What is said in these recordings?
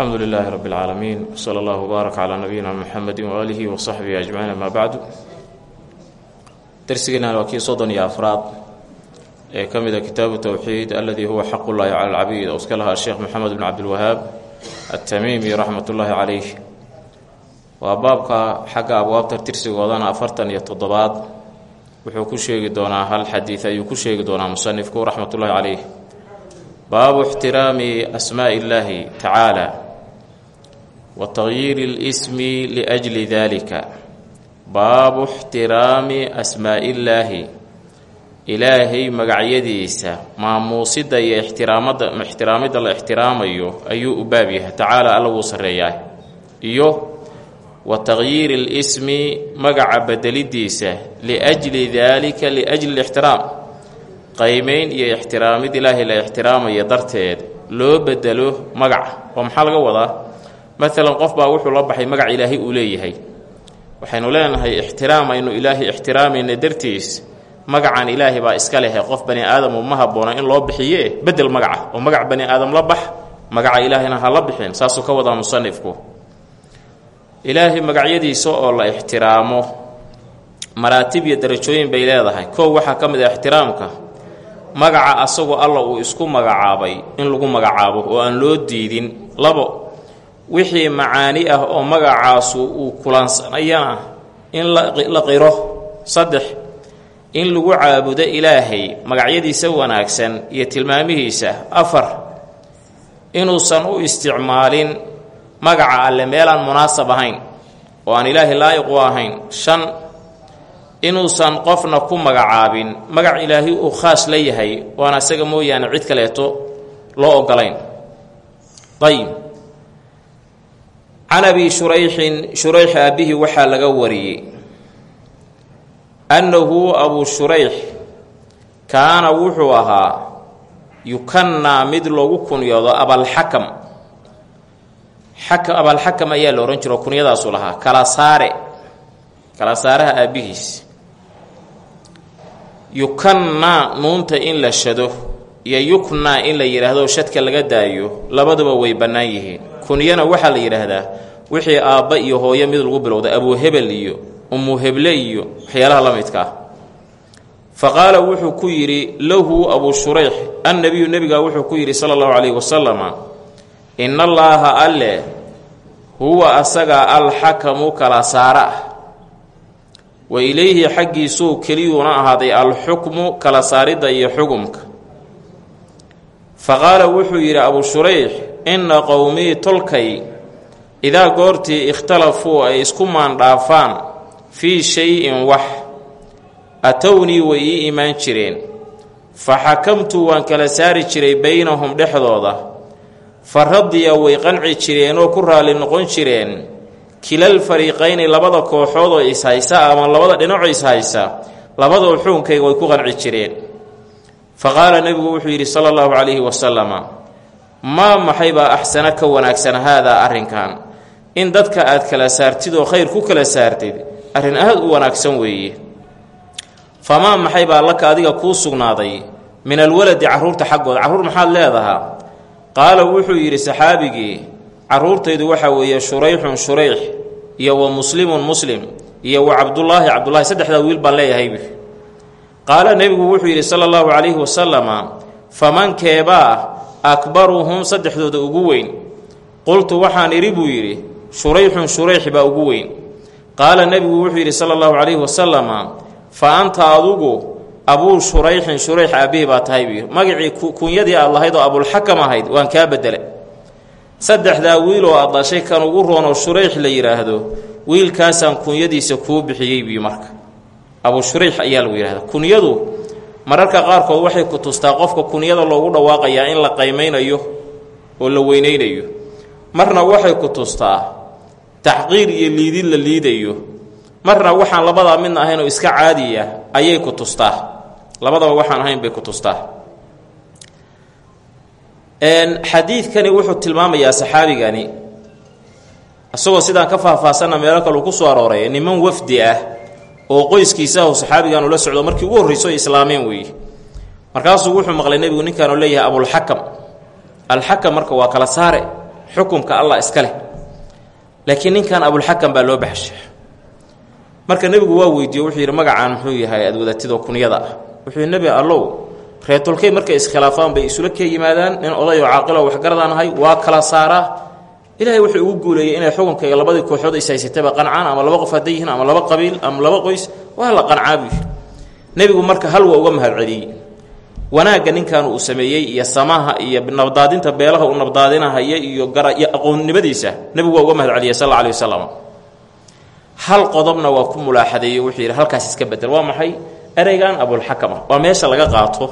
alxamdu lilaahi rabi اlcaalamiin wsala allahu baarak calaa nabiyina muxamedi waaalihi wa saxbihi ajmaciin amaa bacdu darsigeenan waa kii soddon iyo afraad ee ka mida ah kitaabu towxiid aladii huwa xaqullaahi cala alcabid oo iska lahaa sheekh maxamed bn cabdilwahaab atamiimi raxmat ullaahi calayh waa baabka xagga abwaabta tirsigoodana afartan iyo toddobaad. Wuxuu ku sheegi doonaa hal xadiid ayuu ku sheegi doonaa musanifku raxmat ullaahi calayh baabu ixtiraami asmaai illaahi tacaala wa tagyiiri اlsmi liأjli dalika baabu ixtiraami asmaaءi illaahi ilaahay magacyadiisa maamuusida iyo ixtiraamada ixtiraamidda la ixtiraamayo ayuu u baab yahay tacaala alla wuu sarreeyaa iyo wa tagyiiri اlsmi magaca bedelidiisa liأjli dalika liأjli اlixtiraam qaymeyn iyo ixtiraamid ilaahay la ixtiraamaya darteed loo bedelo magaca oo maxaa laga wadaa maalan qof baa wuxuu la baxay magac ilaahay uu leeyahay. Waxaynu leenahay ixtiraam aynu ilaahay ixtiraamayna dartiis magacan ilaahay baa iska lehe. Qof bani aadamu ma habboona in loo bixiye bedel magaca. Oo magac bani aadam la bax magaca ilaahayna ha la bixin saasuu ka wadaa musanifku ilaahay magacyadiisa oo la ixtiraamo maraatib iyo darajooyin bay leedahay. Kow waxaa ka mid ah ixtiraamka magaca asagoo alla uu isku magacaabay in lagu magacaabo oo aan loo diidin labo wixii macaani ah oo magacaasu uu kulansanayana in la qiro. Saddex in lagu caabudo ilaahay magacyadiisa wanaagsan iyo tilmaamihiisa. Afar inuusan u isticmaalin magaca alle meelaan munaasab ahayn oo aan ilaahay laayiq u ahayn. Shan inuusan qofna ku magacaabin magac ilaahay uu khaas la yahay oan asaga mooyaane cid kaleeto loo ogolayn ayib can abi shurayxin shurayx aabbihi waxaa laga wariyey annahu abuu shurayx kaana wuxuu ahaa yukannaa mid loogu kunyoodo abalxakam xaka abalxakam ayaa la odhan jiro kunyadaasu lahaa kala saare kala saaraha aabbihiis yukannaa nuunta in la shado iyo yuknaa in la yidhaahdo shadka laga daayo labaduba way bannaan yihiin. Kunyana waxaa la yidhaahdaa wixii aabba iyo hooyo mid lagu bilowda abuu hebel iyo ummu heble iyo waxyaalaha la midka ah. Fa qaala wuxuu ku yidhi lahu abuu shurayx annebiyu nebigaa wuxuu ku yidhi sala allahu calayhi wasalama ina allaaha alle huwa asaga alxakamu kala saara ah. Wa ilayhi xaggiisuu keliyuuna ahaaday alxukmu kala saaridda iyo xugumka. Fa qaala wuxuu yidhi abuu shurayx inna qowmii tolkay idaa goortii ikhtalafuu ay isku maandhaafaan fii shay-in wax atownii way ii imaan jireen. Fa xakamtu waan kala saari jiray baynahum dhexdooda. Fa radiya way qanci jireen oo ku raalli noqon jireen. Kilal fariiqayni labada kooxood oo ishaysa ama labada dhinacoo ishaysa labadoo xuunkayga way ku qanci jireen. Fa qaala nebigu wuxuu yidhi sala allahu calayhi wasalama maa maxaybaa axsana ka wanaagsan haadaa arrinkan in dadka aad kala saartid oo khayr ku kala saartid arrin aad u wanaagsan weeye. Famaa maxay baa laka adiga kuu sugnaaday? Min alwaladi carruurta xaggooda carruur maxaad leedahaa? Qaala wuxuu yidhi saxaabigii carruurtaydu waxaa weeye shurayxun shurayx iyo wa muslimun muslim iyo wa cabdullaahi cabdullaahi. Saddexdaa wiil baan leeyahayb qaala nebigu wuxuu yidhi sala allahu calayhi wasalama famankeebaa akbaruhum saddexdooda ugu weyn? Qultu waxaan idhi buu yidhi shurayxun shurayx baa ugu weyn. Qaala nebigu wuxuu yidhi sala allahu calayhi wasalama fa anta adugu abuu shurayxin shurayx aabbihii baa tahay buu magacii kunyadii aad lahayd oo abulxakam ahayd waan kaa bedele saddexdaa wiiloo aad dhashay kan ugu roonoo shurayx la yidhaahdo wiilkaasaan kunyadiisa kuu bixiyey biyo marka. Abuu shurayx ayaa lagu yidhahda kunyadu mararka qaarkood waxay ku tustaa qofka kunyada loogu dhawaaqayaa in la qaymaynayo oo la weynaynayo marna waxay ku tustaa taxqiir iyo liidid la liidayo. Marna waxaan labadaa midna ahayn oo iska caadiya ayay ku tustaa. Labadaba waxaan ahayn bay ku tustaa. Xadiidkani wuxuu tilmaamayaa saxaabigani isagoo sidaan ka faahfaahsanna meelo kaleu ku soo arooray niman wafdi ah oo qoyskiisahu saxaabigan ula socdo markii ugu horreyso islaameen weeye markaasuu wuxuu maqlay nebigu ninkaanu leeyahay abulxakam alxakam marka waa kala saare xukumka allah iska leh laakiin ninkan abulxakam baa loo baxshay. Marka nebigu waa weydiiye wuxuu yidhi magacaan muxuu yahay? Aad wadatidoo kunyada. Ah wuxuu yidhi nebi allow reetolkey markay iskhilaafaan bay isula kee yimaadaan nin odayoo caaqiloo waxgaradaan ahay waa kala saaraa ilaahay wuxuu ugu guuleeyey inay xukunkayga labadii kooxood is haysataba qancaan ama laba qof hadday yihiin ama laba qabiil ama laba qoys waa la qancaabuy nebigu marka hal waa uga mahadceliyey wanaagga ninkan uu sameeyey iyo samaha iyo nabdaadinta beelaha uu nabdaadinahaya iyo gara iyo aqoonnimadiisa nebigu waa uga mahadceliyey sal alla alih wasalam hal qodobna waa ku mulaaxadeeyo wuxuu yidhi halkaas iska bedel waa maxay? Ereygan abulxakam ah. Waa meesha laga qaato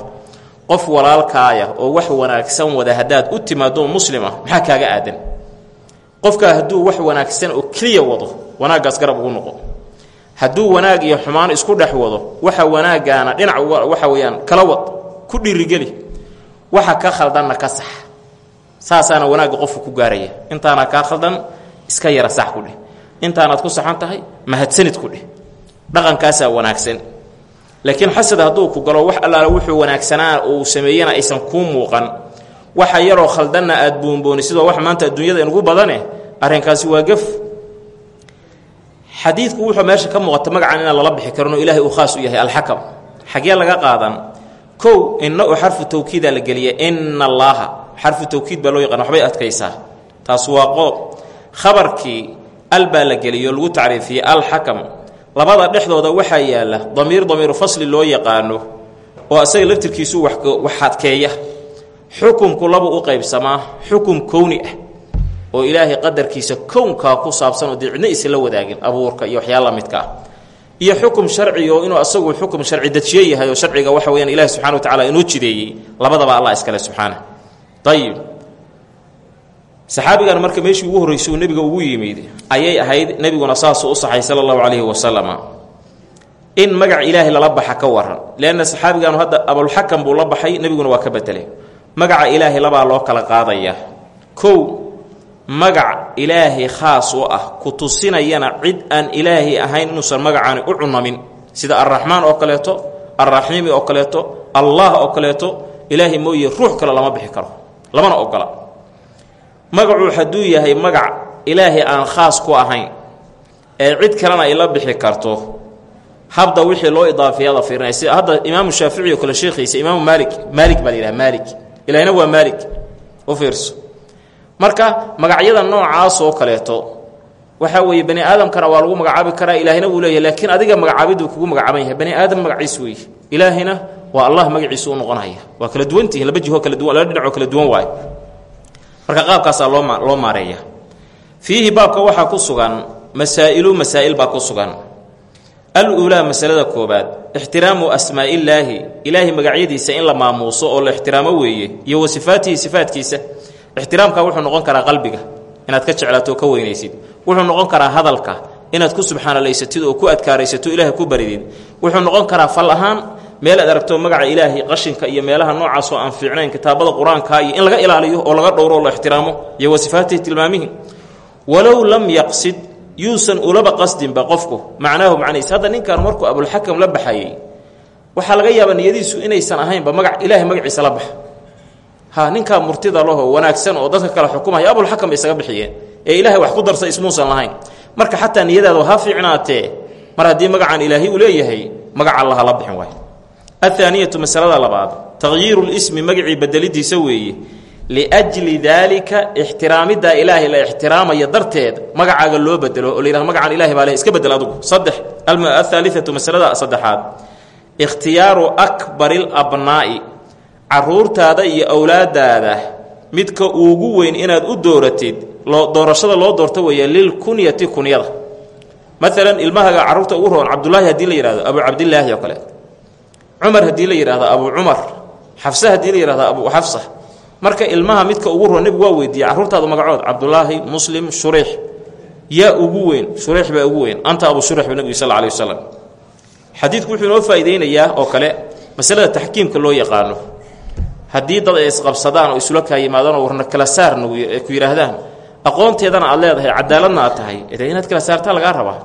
qof walaalkaaya oo wax wanaagsan wada haddaad u timaado muslima maxaa kaaga aadan? Qofkaa hadduu wax wanaagsan oo keliya wado wanaaggaas garab ugu noqo. Hadduu wanaag iyo xumaan isku dhex wado waxa wanaaggaana dhinac waxa weeyaan kala wad ku dhiirigeli. Waxa ka khaldanna ka sax. Saasaana wanaagga qofku ku gaaraya. Intaana kaa khaldan iska yara sax ku dheh. Intaanaad ku saxan tahay mahadsanid ku dheh. Dhaqankaasaa wanaagsan. Laakiin xasad hadduu ku galo wax allaala wuxuu wanaagsanaa uu sameeyena aysan kuu muuqan. Waxa yaroo khaldanna aad boonboonisidoo wax maanta adduunyada inugu badane arrinkaasi waa gef xadiidku wuxuu meesha ka muuqata magacan inaan lala bixi karin oo ilaahay uu khaas u yahay alxakam. Xagee laga qaadan kow inna u xarfu tawkiidaa la geliya ina allaaha xarfu tawkiid baa loo yaqaan waxbay adkaysaa. Taas waa qoob. Khabarkii al baa la geliyo lagu tacriifiyey alxakam. Labada dhexdooda waxaa yaalla damiir damiiru fasli loo yaqaano oo asaga laftirkiisu wax adkeeya xukumku labu u qaybsamaa xukum kowni ah oo ilaahay qadarkiisa kownkaa ku saabsan oo dee cidna isla wadaagin abuurka iyo waxyaala la midka ah iyo xukum sharci oo inuu asagu xukum sharci dajiye yahay oo sharciga waxa weyaan ilahi subxana wa tacala inuu jideeyey labadaba allah iskale subxaana ayib saxaabigan marka meeshii ugu horreysay uu nebiga ugu yimid ayay ahayd nebiguna saasuu u saxay sala allahu calayhi wasalama in magac ilaahay lala baxa ka waran leanna saxaabigaanu hadda abulxakam buu la baxay nebiguna waa ka bedelay. Magaca ilaahay labaa loo kala qaadaya. Kow magac ilaahay khaas u ah ku tusinayana cid aan ilaahay ahayn inuusan magacaani u cunamin. Sida arraxmaan oo kaleeto alraxiimi oo kaleeto allah oo kaleeto ilaahay mooye ruux kale lama bixi karo lamana ogola. Magacuu hadduu yahay magac ilaahay aan khaas ku ahayn ee cid kalena ay la bixi karto habda wixii loo idaafiyada fiirinaya hadda imaamu shaafici kale sheekhiisa imaamu maalik maalik baa la yidhaha maalik. Waa maalik. U fiirso marka magacyada noocaas oo kaleeto waxaa weeye bani aadamkana waa lagu magacaabi karaa ilaahina wuu leeyahay laakiin adiga magacaabiduu kugu magacaaban yahay. Bani aadam magaciis weeye ilaahina waa allah magaciisu u noqonaya. Waa kala duwantihiin laba jihoo kala duwan laba dhinacoo kala duwan waayo. Marka qaabkaasaa loo loo maareeya. Fiihi baabka waxaa ku sugan masaa'ilu masaa'il baa ku sugan. Al-uulaa masalada koobaad ixtiraamu asmaa'illaahi ilaahay magacyadiisa in la maamuuso oo la ixtiraamo weeye iyo wa sifaatkiisa ixtiraamka wuxuu noqon karaa qalbiga. Inaad ka jeclaato ka weynaysid. Wuxuu noqon karaa hadalka. Inaad ku subxaanalaysatid oo ku adkaaraysato ilaahay ku baridid wuxuu noqon karaa fal ahaan meel aad aragto magaca ilaahay qashinka iyo meelaha noocaas oo aan fiicnayn kitaabada qur'aanka iyo in laga ilaaliyo oo laga dhowro la ixtiraamo iyo wa sifaatihi tilmaamihi. Walow lam yaqsid yuusan ulaba qasdinba qofku macnaahu macnihiis hadda ninkan markuu abulxakam la baxayey waxaa laga yaabaa niyadiisu inaysan ahaynba magac ilaahay magaciisa la baxa ha ninkaa murtida laho wanaagsan oo dadka kale xukumaya abulxakam bay isaga bixiyeen ee ilaahay wax ku darsa ismuusan lahayn. Marka xataa niyadaadu ha fiicnaatee mar haddii magacaan ilaahay uu leeyahay magaca allaha la bixin waayo. Athaaniyatu masalada labaad taqyiiru lismi magacii bedelidiisa weeye. Liajli daalika ixtiraamiddaa ilaahay la ixtiraamaya darteed magacaaga loo bedelo oo la yihahdo magacaan ilahay baa le iska bedel adugu. Saddex athaalithatu masalada saddexaad. Ikhtiyaaru akbari labnaa'i caruurtaada iyo awlaadaada midka ugu weyn inaad u dooratid doorashada loo doorto weeye lilkunyati kunyada. Maalan ilmahaga carruurta ugu roon cabdulaahi haddii la yihahdo abu cabdilaahi oo kale. Cumar haddii la yidhahdo abu cumar. Xafse haddii la yihahdo abu xafsa marka ilmaha midka ugu roon nebigu waa weydiiyey carruurtaada magacood cabdulaahi muslim shuriix yaa ugu weyn shuriix baa ugu weyn. Anta abu shurix ba nebigu sal alih wasalam xadiidku wuxuu inoo faa'iideynayaa oo kale masalada taxkiimka loo yaqaano haddii dad ay isqabsadaan oo isula kaa yimaadaan oo warna kala saarna ku yidhaahdaan aqoonteedana aad leedahay cadaaladna aad tahay inaad kala saartaa lagaa rabaa.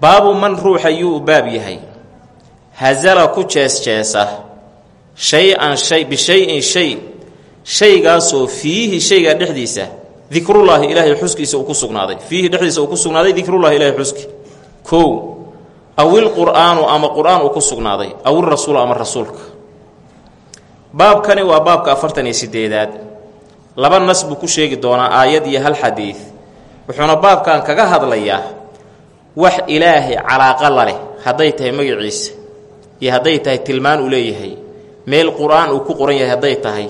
Baabu man ruux ayuu u baab yahay. Hazala ku jees-jeesa shay-an shay bishay-in shay. Shaygaasoo fiihi shaygaa dhexdiisa dikrullaahi ilaahay xuskiisa uu ku sugnaaday. Fiihi dhexdiisa uu ku sugnaaday dikrullahi ilaahay xuski. Kow awil qur'aanu ama qur'aan uu ku sugnaaday. Awil rasuulu ama rasuulka baabkani waa baabka afartan iyo sideedaad. Laba nas buu ku sheegi doonaa aayad iyo hal xadiid wuxuuna baabkan kaga hadlayaa wax ilaahay calaaqa la leh hadday tahay magaciisa iyo hadday tahay tilmaan uu leeyahay. Meel qur'aan uu ku qoran yahay hadday tahay.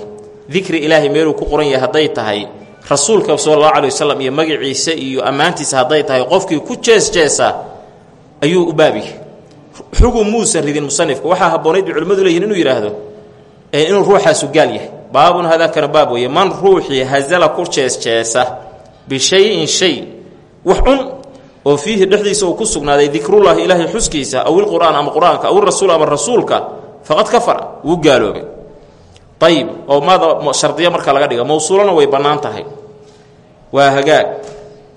Dikri ilaahay meeluu ku qoran yahay hadday tahay. Rasuulka sala allahu calay wasalam iyo magaciisa iyo ammaantiisa hadday tahay qofkii ku jees jeesa ayuu u baabiya xugum muusan ridin musanifka waxaa habboonayd bay culimmadu leeyihiin inuu yidhaahdo inuu ruuxaasu gaal yahay. Baabun hadaakana baab weeye man ruuxii hazala ku jees-jeesa bishayin shay wax cun oo fiihi dhexdiisa uu ku sugnaaday dikrullaahi ilaahay xuskiisa awil qur'aan ama qur'aanka awil rasuul ama rasuulka faqad kafara wuu gaaloobay. Ayib oo maada shardiya marka laga dhiga mawsuulana way bannaan tahay. Waa hagaag.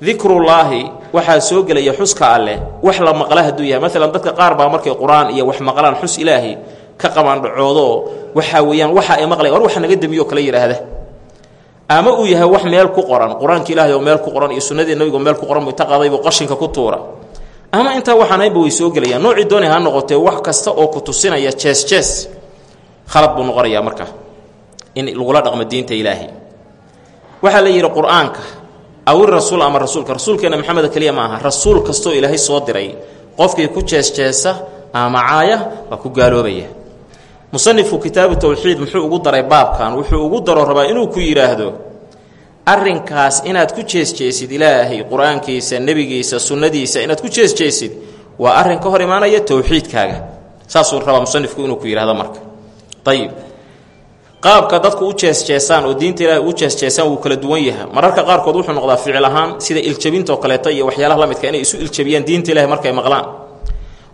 Dikrullaahi waxaa soo gelaya xuska alleh wax la maqla hadduu yahay. Maalan dadka qaar baa markay qur'aan iyo wax maqlaan xus ilaahi ka qabaandhacoodoo waxaa weeyaan waxa ay maqlayan war waxa naga demiyo kala yidhaahda ama uu yahay wax meel ku qoran qur'aanka ilaahay oo meel ku qoran iyo sunnadii nabigo meel ku qoran buu inta qadaybuu qashinka ku tuura. Ama intaa waxaanaynba way soo gelayaan. Noocii ha noqotee wax kasta oo ku tusinaya jees jees khalad buu noqonayaa marka in lagula dhaqmo diinta ilaahay. Waxaa la yidhi qur'aanka rasuul ama rasuulka rasuulkeena maxamed keliya ma aha rasuul kastoo ilaahay soo diray qofkii ku jees-jeesa ama caaya waa ku gaaloobaya musanifku kitaabu tawxiid muxuu ugu daray baabkan wuxuu ugu daro rabaa inuu ku yidhaahdo arrinkaas inaad ku jees-jeesid ilaahay qur'aankiisa nebigiisa sunnadiisa inaad ku jees-jeesid waa arrin ka hor imaanaya towxiidkaaga saasuu rabaa musanifku inuu ku yidhahdo marka. Ayib qaabka dadku u jees-jeesaan oo diinta ilaahay u jees-jeesaan wuu kala duwan yahay. Mararka qaarkood wuxuu noqdaa ficil ahaan sida iljabintaoo kaleeto iyo waxyaalaha la midka inay isu iljabiyaan diinta ilahay markay maqlaan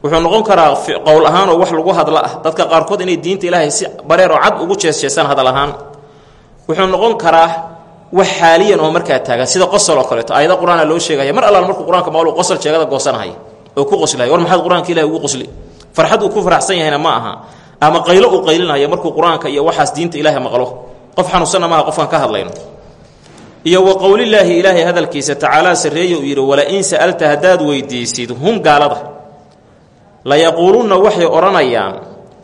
wuxuu noqon karaa qowl ahaan oo wax lagu hadla. Ah dadka qaarkood inay diinta ilaahay si bareer oo cad ugu jees-jeesaan hadal ahaan. Wuxuu noqon karaa wax xaaliyan oo markaa taagan. Sida qosol oo kaleeto. Aayada qur'aana loo sheegaya mar allaal markuu qur'aanka maqlu qosol jeegada goosanahaya oo ku qoslaya war maxaad qur'aanka ilahay ugu qosli? Farxad uu ku faraxsan yahayna ma aha. Ama qaylo uu qaylinaya markuu qur'aanka iyo waxaas diinta ilaahay maqlo. Qof xanuunsanna maaha qofkaan ka hadlayno. Iyo wa qowlilaahi ilaahay hadalkiisa tacaalaa sarreeye uu yidhi wala-in sa'alta haddaad weydiisid hum gaalada layaquulunna waxay odhanayaan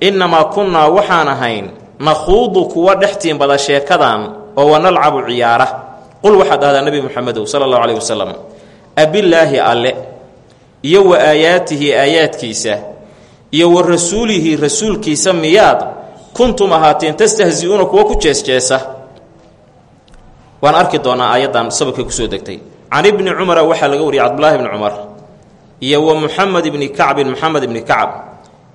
innamaa kunnaa waxaan ahayn nakhuudu kuwa dhextiin bada sheekadan oo wanalcabu ciyaara qul waxaad dhahdaa nebi muxamedow sala allahu caleyhi wasalam abillaahi alle iyo wa aayaatihi aayaadkiisa iyo wa rasuulihi rasuulkiisa miyaad kuntum ahaateen tastahzi-uuna kuwa ku jees-jeesa. Waan arki doonaa aayaddan sababkay ku soo degtay. Can ibni cumara waxaa laga wariyay cabdulaahi bni cumar iyo wa muxamed ibni kacbin moxamed ibni kacb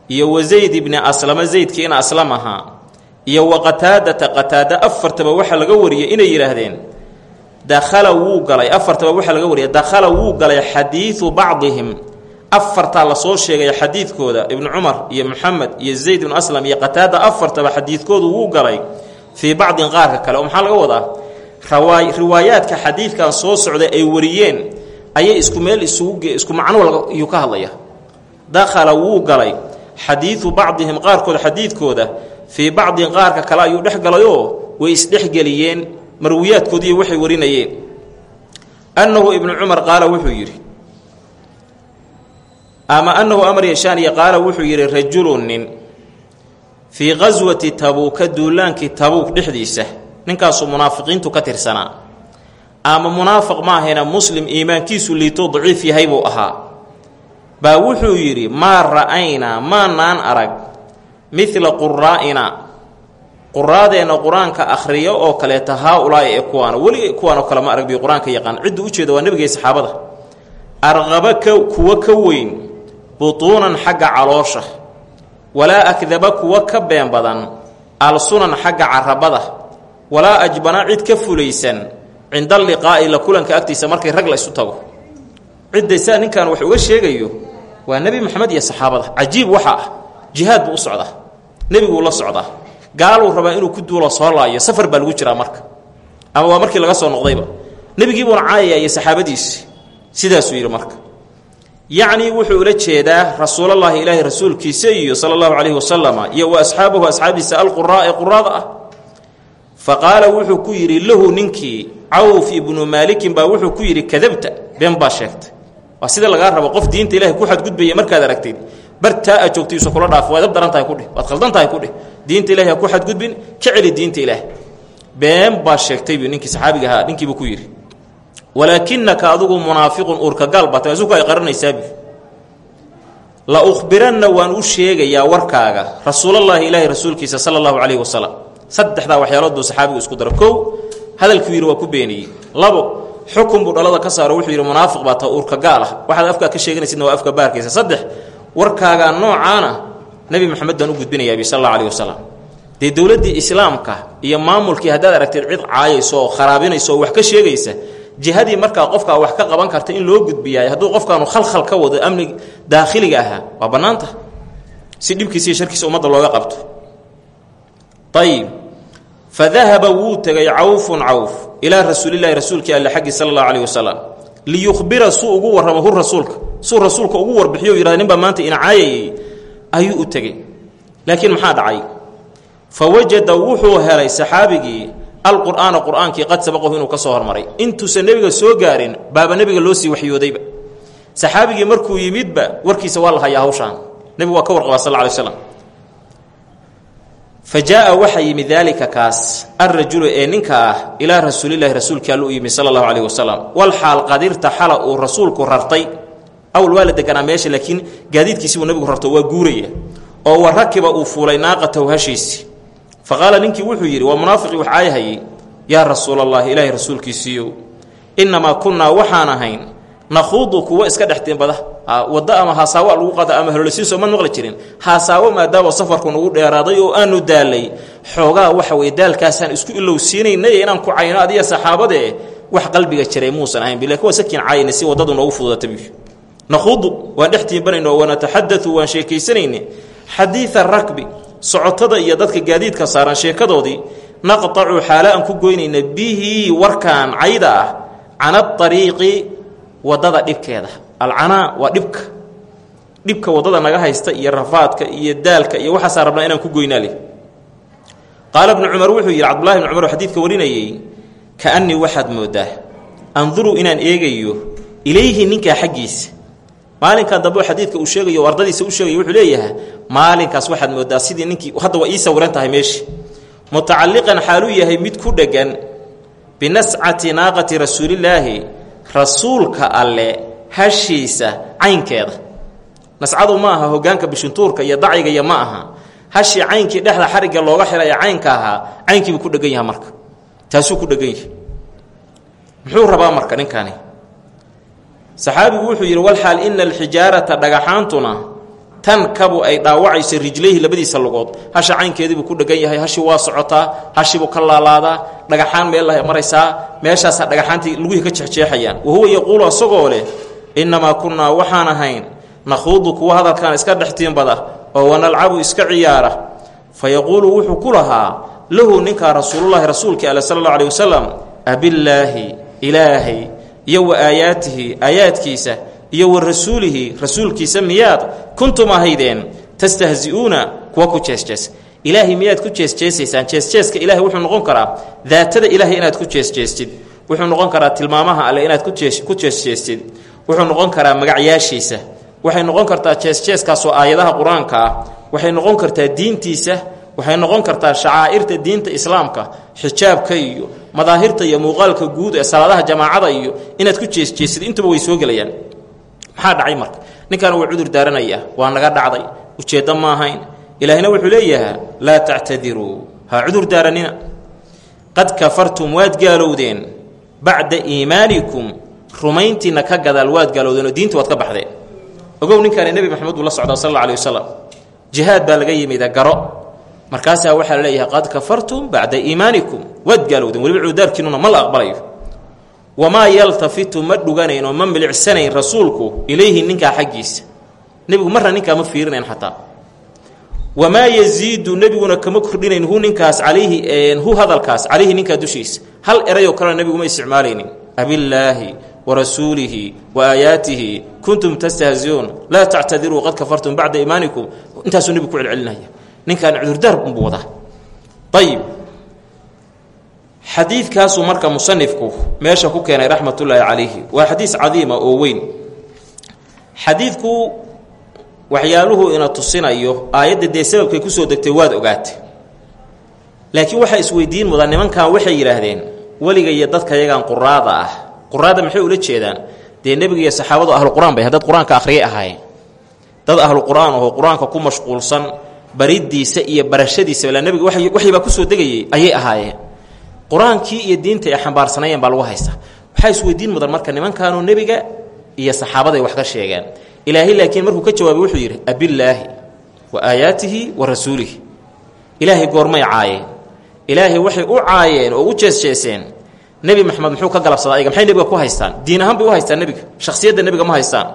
iyo wa zayd ibni aslama zaydkii in aslam ahaa iyo wa qataadata qataada afartaba waxaa laga wariyay inay yidhaahdeen dakhala wuu galay afartaba waxaa laga wariyay dakhala wuu galay xadiidu bacdihim afartaa la soo sheegay xadiidkooda ibnu cumar iyo moxamed iyo zayd ibnu aslam iyo qataada afartaba xadiidkoodu wuu galay fii bacdin qaarka kale oo maxaa laga wadaa? Riwaayaadka xadiidkan soo socday ay wariyeen ayay isku meel isku macno ayuu ka hadlaya. Dakhala wuu galay. Xadiidu bacdihim qaarkood xadiidkooda fii bacdin qaarka kale ayuu dhex galayoo way isdhexgeliyeen marwiyaadkoodiiy waxay warinayeen. Annahu ibnu cumar qaala wuxuu yidhi ama annahu amar yeshaaniya qaala wuxuu yidhi rajulun nin fii qaswati tabuuka duulaankii tabuuk dhexdiisa ninkaasuu munaafiqiintu ka tirsanaa ama munaafiq maahayna muslim iimaankiisu liito daciif yahay buu ahaa. Baa wuxuu yidhi maa ra'aynaa maanaan arag midla quraa'ina quraadeenna qur'aanka akhriyo oo kaleeta haa-ulaa'i ee kuwaana weli kuwaanoo kale ma arag bi qur'aanka yaqaan. Ciddu u jeeda waa nebigay saxaabada. Arqaba ka kuwa ka weyn butuunan xagga caloosha walaa akdaba kuwa ka been badan alsunan xagga carabada walaa ajbana cid ka fulaysan cinda alliqaa'i la kulanka agtiisa markay rag la isu tago. Cidday ninkan wax uga sheegayo waa nebi moxamed iyo saxaabada. Cajiib waxa ah buu u socdaa nebiguu la socdaa gaaluu rabaa inuu ku duulo soo laayo safar baa lagu jiraa marka. Ama waa markii laga soo noqdayba. Nebigiibuuna caayaya iyo saxaabadiisi sidaasuu yidhi marka. Yacnii wuxuu ula jeedaa rasuulallaahi ilaahi rasuulkiisa iyo sala allahu calayhi wasalama iyo wa asxaabahu asxaabiisa alquraa'i fa qaala wuxuu ku yidhi lahu ninkii cawf ibnu maalikin baa wuxuu ku yidhi kadabta been baa sheegtay. Waa sida lagaa rabo qof diinta ilahay ku xadgudbaya markaad aragtid bartaa aad joogtayso kula dhaaf waad ab daran tahay kudheh waad khaldan tahay kudheh diinta ilahay ha ku xadgudbin ka celi diinta ilaah been baa sheegtay buu saxaabiga ahaa ninkiibuu ku yidhi walaakinaka adugu munaafiqun uurka gaal baa tahay asuku ay qaranaysaab la ukhbiranna waan u sheegayaa warkaaga rasuulallaahi ilaahay rasuulkiisa sala allahu calayhi wasalam saddexdaa waxyaalood buu saxaabigu isku daro. Kow hadalkuu yidhi waa ku beeniyey. Labo xukun buu dhalada ka saaro wuxuu yidhi munaafiq baa taha uurka gaal ah. Waxaad afkaa ka sheeganaysidna waa afka baarkiisa saddex warkaagaa noocaana nebi moxamed baan u gudbinayaa bi sal alayhi wasalam dee dowladdii islaamka iyo maamulkii haddaad aragteed cid caayayso oo kharaabinayso oo wax ka sheegaysa jihadii markaa qofkaa wax ka qaban karta in loo gudbiyaay hadduu qofkaanu khalkhal ka wado amni daakhiliga ahaa waa bannaanta? Si dhibkiisa iyo sharkiisa ummadda looga qabto ayib fa dahaba wuu tegay cawfun cawf ilaa rasuulillahi rasuulkii alle xaggii sala allahu alayhi wasalam liyukhbira suu ugu warramo hu rasuulka suu rasuulka ugu warbixiyo yihahda nin baa maanta ina caayayay ayuu u tegey laakiin maxaa dhacay fa wajada wuxuu helay saxaabigii alqur'aana qur'aankii qad sabaqahu inuu ka soo hormaray intuusan nebiga soo gaarin baaba nebiga loo sii waxyoodayba saxaabigii markuu yimidba warkiisa waa la hayaa hawshaan nebigu waa ka warqabaa sal ly slam fa jaaa waxaa yimi daalika kaas alrajulu ee ninka ah ilaa rasuulilahi rasuulkii alla u yimi sala allahu calayhi wasalam wal xaal qadirta xala uu rasuulku rartay awl waa la deganaa meesha laakiin gaadiidkiisibuu nebigu rarto waa guuraya oo wa rakiba uu fuulay naaqatahu hashiisi. Fa qaala ninkii wuxuu yidhi waa munaafiqii wax caayahayey yaa rasuula allahi ilaahay rasuulkiisiiyow innamaa kunnaa waxaan ahayn nakhuudu kuwa iska dhextiinbada waddo ama haasaawo lagu qada ama hololisiinso ma maqli jirin. Haasaawo maadaama safarku nagu dheeraaday oo aanu daalay xoogaa waxa weye daalkaasaan isku ilowsiinaynay inaan ku cayno adiya saxaabadee wax qalbiga jiray muusan ahayn bilakin waa sakiin caayna si waddadu noogu fududata nakhuudu waan dhextiinbanayno wanataxadau waan sheekaysanayne. Xadiida rakbi socotada iyo dadka gaadiidka saaran sheekadoodii naqtacu xaalo aan ku goynayna bihi warkaan cayda ah cana ariiqi waddada dhibkeeda alcanaa waa dhibka. Dhibka waddada naga haysta iyo rafaadka iyo daalka iyo waxaasaa rabnaa inaan ku goynaa leh qaala bnu cumar wuxuu yidhi cabdullahi bnu cumar oo xadiidka warinayey kaannii waxaad moodaa anduruu inaan eegayo ilayhi ninkaa xaggiisa. Maalinkan dambe xadiidka uu sheegayo o ardadiisa u sheegay wuxuu leeyahay maalinkaas waxaad moodaa sidii ninkii hadda waa ii sawiran tahay meeshii mutacalliqan xaaluu yahay mid ku dheggan binascati naaqati rasuulillaahi rasuulka alle hashiisa caynkeeda. Nascadu ma aha hogaanka bishuntuurka iyo dacyigaiyo ma aha. Hashii caynkii dhexda xarigga looga xidhay ee caynka ahaa caynkiibuu ku dhegan yahay marka. Taasuu ku dhegan yahay. Muxuu rabaa marka ninkani saxaabigu wuxuu yidhi walxaal ina alxijaarata dhagaxaantuna tankabu ay dhaawacayso rijlayhi labadiisa lugood. Hasha caynkeediibuu ku dhegan yahay hashi waa socotaa hashibuu ka laalaadaa dhagaxaan meellahay maraysaa meeshaasaa dhagaxaantii lugihii ka jeexjeexayaan. Wahuwa yaquulu asagoo leh innamaa kunnaa waxaan ahayn nakhuudu kuwa hadalkan iska dhextiinbada oo wanalcabu iska ciyaara fa yaquulu wuxuu ku lahaa lahu ninkaa rasuulullahi rasuulkii ale sala allau alih wasalam abillaahi ilaahay iyo wa aayaatihi aayaadkiisa iyo wa rasuulihi rasuulkiisa miyaad kuntum ahaydeen tastahzi'uuna kuwa ku jeesjees ilaahay miyaad ku jeesjeesaysaan jeesjeeska ilaahay wuxuu noqon karaa daatada ilaahay inaad ku jeesjeestid wuxuu noqon karaa tilmaamaha alle inaad ku jeesjeestid wuxuu noqon karaa magacyaashiisa waxay noqon kartaa jeesjeeskaasoo aayadaha qur'aanka ah. Waxay noqon kartaa diintiisa. Waxay noqon kartaa shacaa'irta diinta islaamka xijaabka iyo madaahirta iyo muuqaalka guud ee salaadaha jamaacada iyo inaad ku jeesjeesid intuba way soo gelayaan. Maxaa dhacay marka? Ninkan wuu cudur daaranayaa waa naga dhacday. Ujeeddo ma ahayn. Ilaahina wuxuu leeyahaa laa tactadiruu ha cudur daaranina. Qad kafartum waad gaalowdeen bacda iimaanikum rumayntiinna ka gadaal waad gaalowdeen oo diinta waad ka baxdeen. Ogow ninkaani nebi maxamed buu la socdaa sal alla alih wasalam baa laga yimida garo. Markaasaa waxaa la leeyahay qad kafartum bacda iimaanikum. Waad gaalowdeen weliba cududaarkiinuna ma la aqbalayo wamaa yaltafitu ma dhuganayn ma milicsanayn rasuulku ilayhi ninkaa xaggiisa. Nebigu marna ninkaa ma fiirinayn xataa. Wamaa yaziidu nebiguna kama kordhinayn hu ninkaas calayhi hu hadalkaas calayhi ninkaa dushiisa. Hal erayoo kalena nebigu ma isticmaalaynin. Abillaahi warasuulihi wa aayaatihi kuntum tastahziuun laa tactadiruu qad kafartum bacda iimaanikum intaasuu nebigu ku celcelinaya ninkaan cudurdaar unbuu wadaa ayib xadiidkaasuu marka musanifku meesha ku keenay raxmatullaahi calayhi waa xadiis cadiima oo weyn xadiidku waxyaaluhu ina tusinayo aayadda dee sababkay ku soo degtay waad ogaatay laakiin waxaa isweydiin mudan nimankan waxay yidhaahdeen weliga iyo dadka yagan quraada ah quraada maxay ula jeedaan? Dee nebiga iyo saxaabadu ahlu qur'aan bay dad qur'aanka akhriyay ahaayeen. Dad ahlu qur'aan aho qur'aanka ku mashquulsan baridiisa iyo barashadiisa ilaa nebiga waxaybaa ku soo degayay ayay ahaayeen. Qur'aankii iyo diinta ay xambaarsanayeen baa lagu haystaa. Waxaa isweydiin mudan marka nimankaanuu nebiga iyo saxaabaday wax ka sheegeen. Ilaahay laakiin markuu ka jawaabay wuxuu yidhi abillaahi wa aayaatihi wa rasuulihi. Ilaahay goormay caayeen. Ilaahay waxay u caayeen oo u jeesjeeseen nebi maxamed muxuu ka galabsadaa ayaga maxay nebiga ku haystaan diin ahaan bay u haystaan nebiga shakhsiyadda nebiga ma haystaan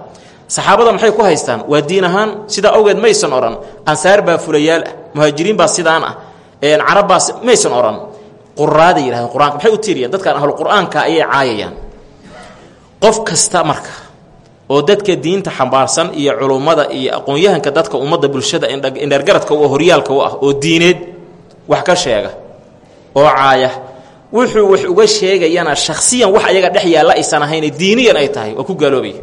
saxaabada maxay ku haystaan waa diin ahaan sidaa awgeed maysan odhan ansaar baa fulayaal ah muhaajiriin baa sidaan ah carab baa maysan odhan quraaday yidhahdeen qur'aanka maxay u tiiriyaan dadkan ahlu qur'aanka ayay caayayaan qof kasta marka oo dadka diinta xambaarsan iyo culummada iyo aqoon-yahanka dadka ummadda bulshada indheergaradka u horyaalka u ah oo diineed wax ka sheega oo caaya wuxuu wax uga sheegayana shakhsiyan wax ayaga dhex yaalla aysan ahayn diiniyan ay tahay waa ku gaaloobaya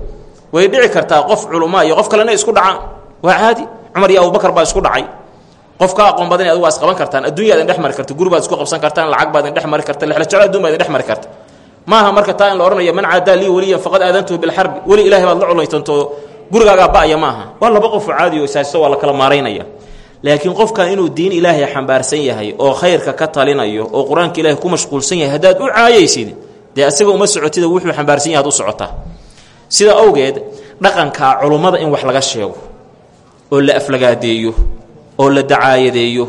way dhici kartaa qof culumaa iyo qof kalena isku dhacaan waa caadi. Cumar iyo abubakar baa isku dhacay. Qof ka aqoon badan adigu waa isqaban kartaan addunya ad indhex mari karta guri baad isku qabsan kartaan lacag baad indhex mari karta lexla jeclo adduun baad indhex mari karta. Maaha marka taa in la odhanayo man caadaa lii weliyan faqad aadantuhu bilxarbi weli ilahay baad la culaysanto gurigaagaa ba'ya maaha. Waa laba qofoo caadi oo isaasto waa la kala maaraynaya laakiin qofkan inuu diin ilaahay xambaarsan yahay oo khayrka ka talinayo oo qur'aanka ilaahay ku mashquulsan yahay haddaad u caayaysid dee asaga uma socotida wuxuu xambaarsan yahay ad u socotaa sida awgeed dhaqankaa culummada in wax laga sheego oo la aflagaadeeyo oo la dacaayadeeyo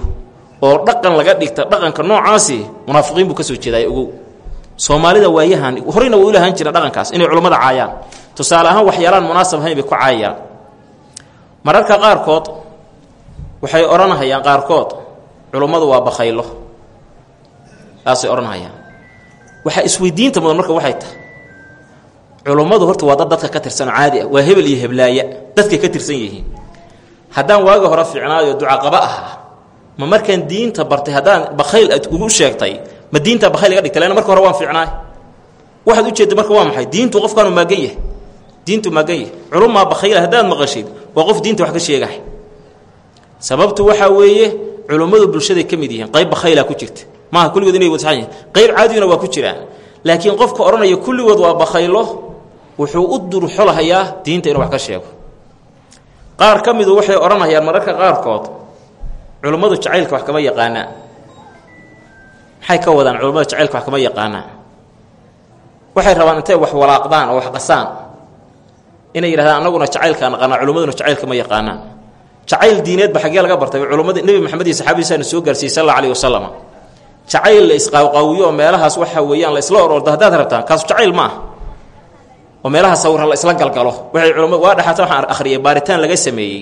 oo dhaqan laga dhigta dhaqanka noocaasi munaafiqiin buu ka soo jeedaay ogow soomaalida waayahan horeyna way u jireen dhaqankaas inay culummada caayaan. Tusaale ahaan waxyaalaan munaasab ahayn bay ku caayayaan mararka qaarkood waxay odhanahayaan qaarkood. Culummadu waa bakhaylo saasay odhanahayaan waxaa isweydiinta mudan marka waxay tahay. Culummadu horta waa dad dadka ka tirsanoo caadi ah. Waa hebel iyo heblaaya dadkay ka tirsan yihiin. Haddaan waaga hore fiicnaayo ducaqaba ahaa ma markaan diinta bartay haddaan bakhayl aad ugu sheegtay ma diinta bakhayl iga dhigtay leanna marka hore waan fiicnaay. Waxaad ujeedda marka waa maxay? Diintu qofkaanu maagan yahay diintu maagan yahay culummaa bakhayla haddaad maqashid waa qof diinta wax ka sheegahay sababtu waxaa weeye culummadu bulshaday ka mid yihiin. Qayb bakhaylaa ku jirta. Maaha kulligood inay wasaxan yihiin qayb caadiguna waa ku jiraan. Laakiin qofka odhanaya kulligood waa bakhaylo wuxuu u durxolahayaa diinta inuu wax ka sheego. Qaar ka midu waxay odhanayaan mararka qaarkood culummadu jacaylka wax kama yaqaanaan maxay ka wadaan culummada jacaylka wax kama yaqaanaan waxay rabaan intay wax walaaqdaan oo wax qasaan. Inay yidhahdaan annaguna jacaylkaa naqaanaa culummaduna jacaylka ma yaqaanaan jacayl diineedba xaggee laga bartay. Culummada nebi maxamed iyo saxaabadiisaana soo gaarsiiyey sal alla alayh wasalam jacayl la isqaawqaawiyo meelahaas waxa weeyaan la isla orordo haddaad rabtaan. Kaasu jacayl ma ah. Oo meelaha sawira la isla galgalo. Waxay culama waa dhexaata waxaan akhriyay baaritaan laga sameeyey.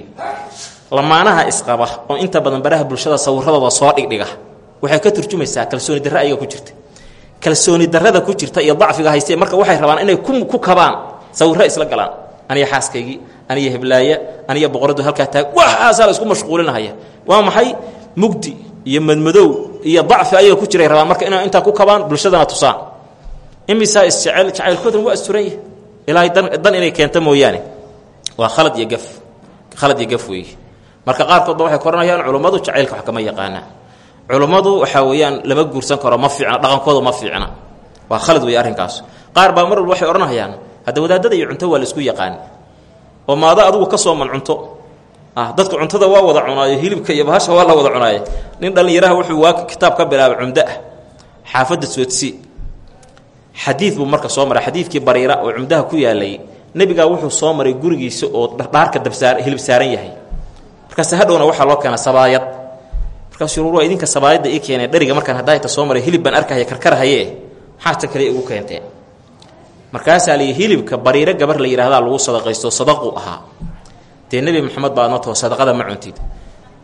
Lamaanaha isqaba oo inta badan baraha bulshada sawiradooda soo dhigdhiga. Waxay ka turjumaysaa kalsooni darre ayaga ku jirta kalsooni darrada ku jirta iyo dacfiga haystee marka waxay rabaan inay ku kabaan sawirro isla galaan. Aniya xaaskaygii aniya heblaaya aniya boqoradu halkaa taag waxaasaa isku mashquulinahaya waa maxay? Mugdi iyo madmadow iyo dacfi ayaga ku jiray rabaan marka inay intaa ku kabaan bulshadana tusaan. Imisaa isjecel jacaylkoodan waa asturan ilaahay dan inay keento mooyaane. Waa khalad iyo gaf. Khalad iyo gaf weeye marka qaarkoodba waxay koranayaan culummadu jacaylka wax kama yaqaanaa. Culummadu waxaa weeyaan lama guursan karo ma fiicna dhaqankoodu ma fiicna. Waa khalad weeye arrinkaas. Qaar baa mar walba waxay odhanayaan wadaadada iyo cunto waa isku yaqaan oo maada adugu ka soo man cunto ah dadka cuntada waa wada cunaayo hilibka iyo bahasha waa la wada cunaaye. Nin dhallinyaraha wuxuu waa kitaab ka bilaabay cumdo ah xaafadda soodsi xadiid marka soo maray xadiidkii bariira oo cumdaha ku yaalay nebigaa wuxuu soo maray gurigiisa oo dhaarka dabsaar hilib saaran yahay. Markaas hadhowna waxaa loo keena sabaayad. Markaasuu waa idinka sabaayadda ii keeneen dheriga markaan haddaayta soo maray hilib baan arkahaya karkarahaye maxaa ta kale igu keenteen markaasaa lii hilibka bariiro gabar la yidhahdaa lagu sadaqaysto sadaqu ahaa dee nebi maxamed baa too sadaqada ma cuntid.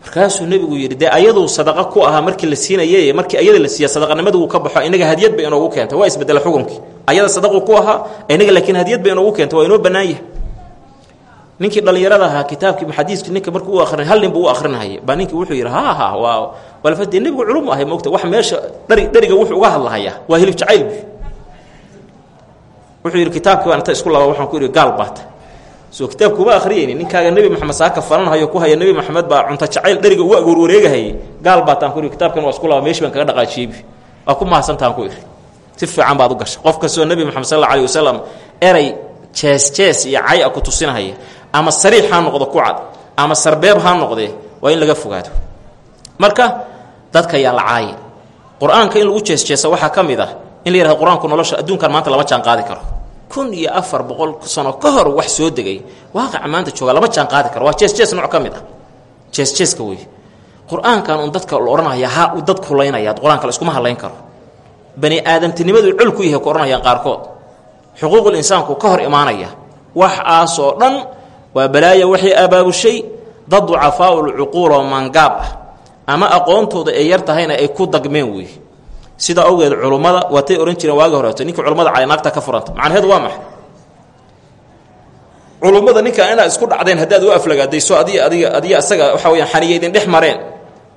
Markaasuu nebigu yidhi dee ayaduu sadaqa ku ahaa markii la siinaye markii ayada la siiya sadaqanimadu uu ka baxo inaga hadiyad bay inoogu keentay. Waa isbedela xukunkii. Ayada sadaqu ku ahaa inaga laakiin hadiyad bay inoogu keentay waa inoo bannaan ninkii dhallinyarada ahaa kitaabkii xadiiskii ninka markuu u akrinay hal nin buu u akrinahaya baa ninkii wuxuu yidhi ha ha waa walfa nebigu culum ahay moogta wax meesha dhari dheriga wuxuu uga hadlahayaa waa hilib jacayl wuxuu yidhi kitaabkii baan inta isku laba waxaan ku yidhi gaal baata. Soo kitaabka uma akhriyeyni ninkaaga nebi maxamed saaka faranhayo ku haya nebi maxamed baa cunto jacayl dheriga ugu agoor wareegahayay gaal baataan ku yidhi kitaabkan waa isku laba meeshi baan kaga dhaqaajiyebi waa ku mahadsantaan ku idhi si fiican baad u gashay qof kastoo nebi moxamed sal alla alih wasalam eray jees jees iyo cay a ku tusinahaya ama sariix ha noqdo ku cad ama sarbeeb ha noqdee waa in laga fogaado. Marka dadka yaa la caaye qur'aanka in lagu jeesjeesa waxaa ka mid ah in la yihahdo qur'aanku nolosha adduunkan maanta lama jaan karo. Kun iyo afar boqol sano ka hor wax soo degay waaqaca maanta jooga lama jaan karo. Waa jees-jees nooc ka mid ah. Jees-jeeska wey qur'aankan un dadka la odhanaya ha dad kulaynaya qur'aanka la iskuma karo. Bani aadamtinimadu col ku yahay ku odhanayaan qaarkood. Xuquuqul ka hor imaanaya. Waxaasoo dhan waa balaaya waxay abaabushay dad ducafaa'ul cuquul oo mangaab ah. Ama aqoontooda ay yar ay ku dagmeen wey sidaa awgeed culummada waatay odhan jireen waagi horeeto ninkii culummada cali naagta ka furanta. Macnaheedu waa maxay? Culummada ninkaa inaad isku dhacdeen haddaad u aflagaadayso adiga adiga adiga asaga waxa weyaan xaniya dhex mareen.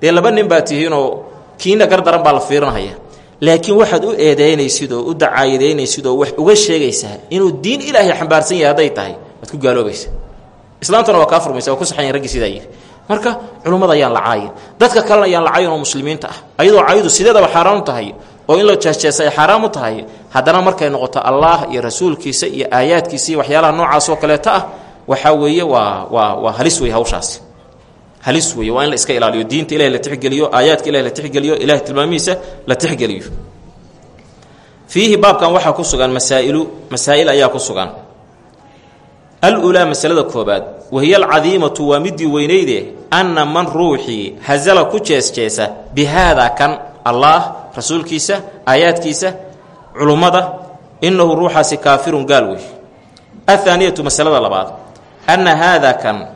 Dee laba nin baa tihiinoo kiina gar daran baa la fiirinhaya laakiin waxaad u eedeynaysid oo u dacaayadeynaysid oo wax uga sheegaysaa inuu diin ilaahay xambaarsan yahay hadday tahay waad ku gaaloobaysa islaamtuna waa kaa furmaysa waa ku saxayan raggii sidaa yidhi marka culummada ayaan la caayin dadka kalena ayaan la caayin oo muslimiinta ah. Ayadoo caydu sideedaba xaaraan u tahay oo in la jeesjeesa ay xaaraam u tahay haddana markay noqoto allah iyo rasuulkiisa iyo aayaadkiisa iyo waxyaalaha noocaas oo kaleeta ah waxaa weeye waa waa waa halis wey hawshaasi. Halis weeye waa in la iska ilaaliyo. Diinta ilahay la tixgeliyo aayaadka ilahay la tixgeliyo ilahay tilmaamihiisa la tixgeliyo. Fiihi baabkan waxaa ku sugan masaa'ilu masaa'il ayaa ku sugan alulaa masalada koobaad wahiya alcadiimatu waa midii weynayde anna man ruuxii hazala ku jeesjeesa bi haadaa kan allaah rasuulkiisa aayaadkiisa culummada innahu ruuxaasi kaafirun gaal wey masalada labaad anna haadaa kan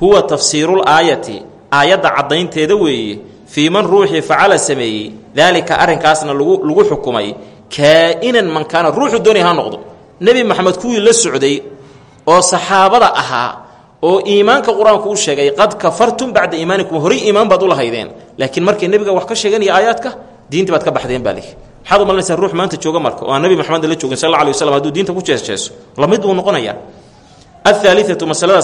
huwa tafsiirul aayati aayadda caddaynteeda weeye fii man ruuxii facala sameeyey daalika arrinkaasna lagu xukumay kaa-inan man kaana ruuxu doonay ha noqdo. Nebi maxamed kuwii la socday oo saxaabada ahaa oo iimaanka qur'aanku u sheegay qad kafartum bacda iimaanikum. Horay iimaan baad u lahaydeen laakiin markay nebiga wax ka sheeganaya aayaadka diintii baad ka baxdeen baa lihi maxaad u malinaysaa ruux maanta jooga marka oo aan nebi maxamedna la joogin sal alla alay waslam diinta ku jeesjeeso. Lamid buu noqonayaa athaalithatu masalada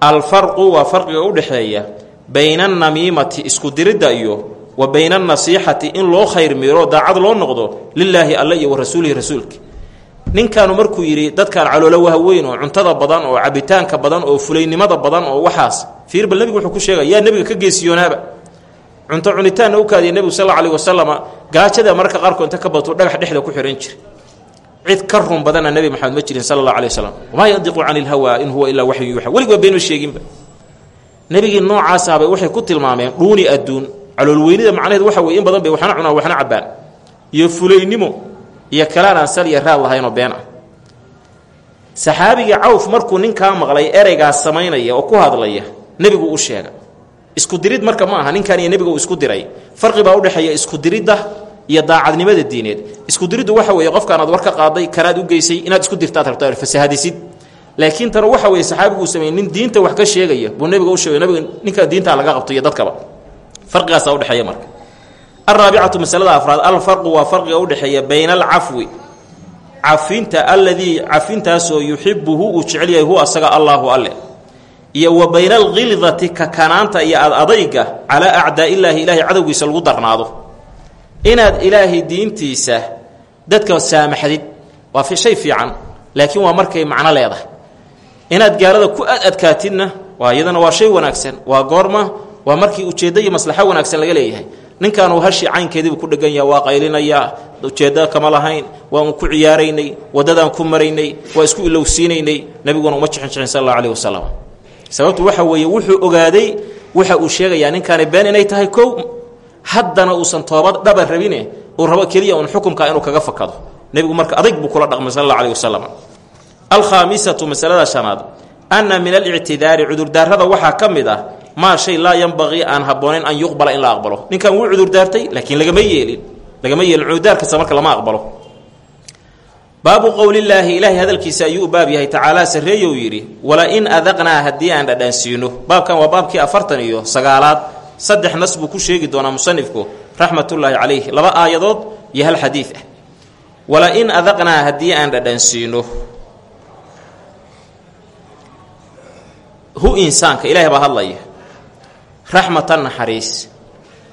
alfarqu waa farqiga u dhexeeya bayna annamiimati isku diridda iyo wa bayna annasiixati in loo khayr miiro daacad loo noqdo lilaahi alle wa rasuulihi rasuulka ninkaanu markuu yidhi dadkan caloolo wahweyn oo cuntada badan oo cabitaanka badan oo fulaynimada badan oo waxaas fiirbal nebigu wuxuu ku sheegay yaa nebiga ka geesiyoonaaba. Cunto cunitaanna u kaadiya nebigu sal alla alih wasalama gaajada mararka qaarkood inta ka badtuu dhagax dhexda ku xidhan jira cid ka run badanna nebi maxamed ma jirin sala allahu alih wasalam wamaa yandiqu cani ilhawaa in huwa ilaa waxyu yuuxa welig waa beenma sheeginba. Nebigii noocaasahbay waxay ku tilmaameen dhuuni adduun caloolweynida macnaheed waxa weye in badan bay waxna cunaan waxna cabbaan. Iyo fulaynimo iyo kalaan aan sal iyo raad lahaynoo been ah. Saxaabigii cawf markuu ninkaa maqlay ereygaas samaynaya oo ku hadlaya nebigu u sheega isku dirid marka ma aha ninkan iyo nebiga uu isku diray. Farqi baa udhexeeya isku diridda iyo daacadnimada diineed. Isku diriddu waxa weeye qofkaan aad war qaaday kanaad u geysay inaad isku dirtaad rabto fasahadisid. Laakiin tana waxa weeye saxaabigu uu nin diinta wax ka sheegaya buu nebiga u sheegay nabiga ninka diintaa laga qabto iyo dadkaba. Farqigaasaa udhexeeya marka alraabicatu masalada afraad alfarqu waa farqiga udhexeeya bayna alcafwi cafinta alladii cafintaasoo yuxibuhu uu jecel yahay huwa asaga allaahu alle iyo wa bayna alkhildati kakanaanta iyo ad adayga calaa acdaa'illaahi ilaahay cadowgiisa lagu darnaado inaad ilaahay diintiisa dadka saamaxdid waa shay fiican laakiin waa markay macno leedahay inaad gaalada ku ad adkaatidna waa iyadana waa shay wanaagsan waa goorma waa markii ujeeddo iyo maslaxo wanaagsan laga leeyahay ninkan uu hashii caynkeediibu ku dhegan yaha waa qaylinayaa ujeedda kama lahayn waa un ku ciyaaraynay waddadaan ku maraynay waa isku ilowsiinaynay nebiguna uma jixin jixin sal allahu alih wasalam sababtu waxa weeye wuxuu ogaaday waxa uu sheegayaa ninkaani been inay tahay kow haddana uusan toobad dhaba rabine uu rabo keliya uun xukumka inuu kaga fakado. Nebigu marka adayg buu kula dhaqmay sal allahu alih wasalam alkhaamisatu masalada shanaad anna min alictidaari cudurdaarada waxaa ka mid ah maa shay laa yanbaqii aan habboonayn an yuqbala in la aqbalo. Ninkan wuu cudurdaartay laakiin lagama yeelin. Lagama yeelin cudurdaar kasta marka lama aqbalo. Baabu qowlillaahi ilaahay hadalkiisa ayuu u baab yahay tacaalaa sarreeyow yidhi wala in adaqnaa haddii aan dhadhansiino. Baabkan waa baabkii afartan iyo sagaalaad. Saddex nas buu ku sheegi doonaa musanifku raxmatullaahi calayh laba aayadood iyo hal xadiid ah. Wala in adaqnaa haddii aan dhadhansiino. Hu insaanka? Ilaahay baa hadlaya raxmatan naxariis.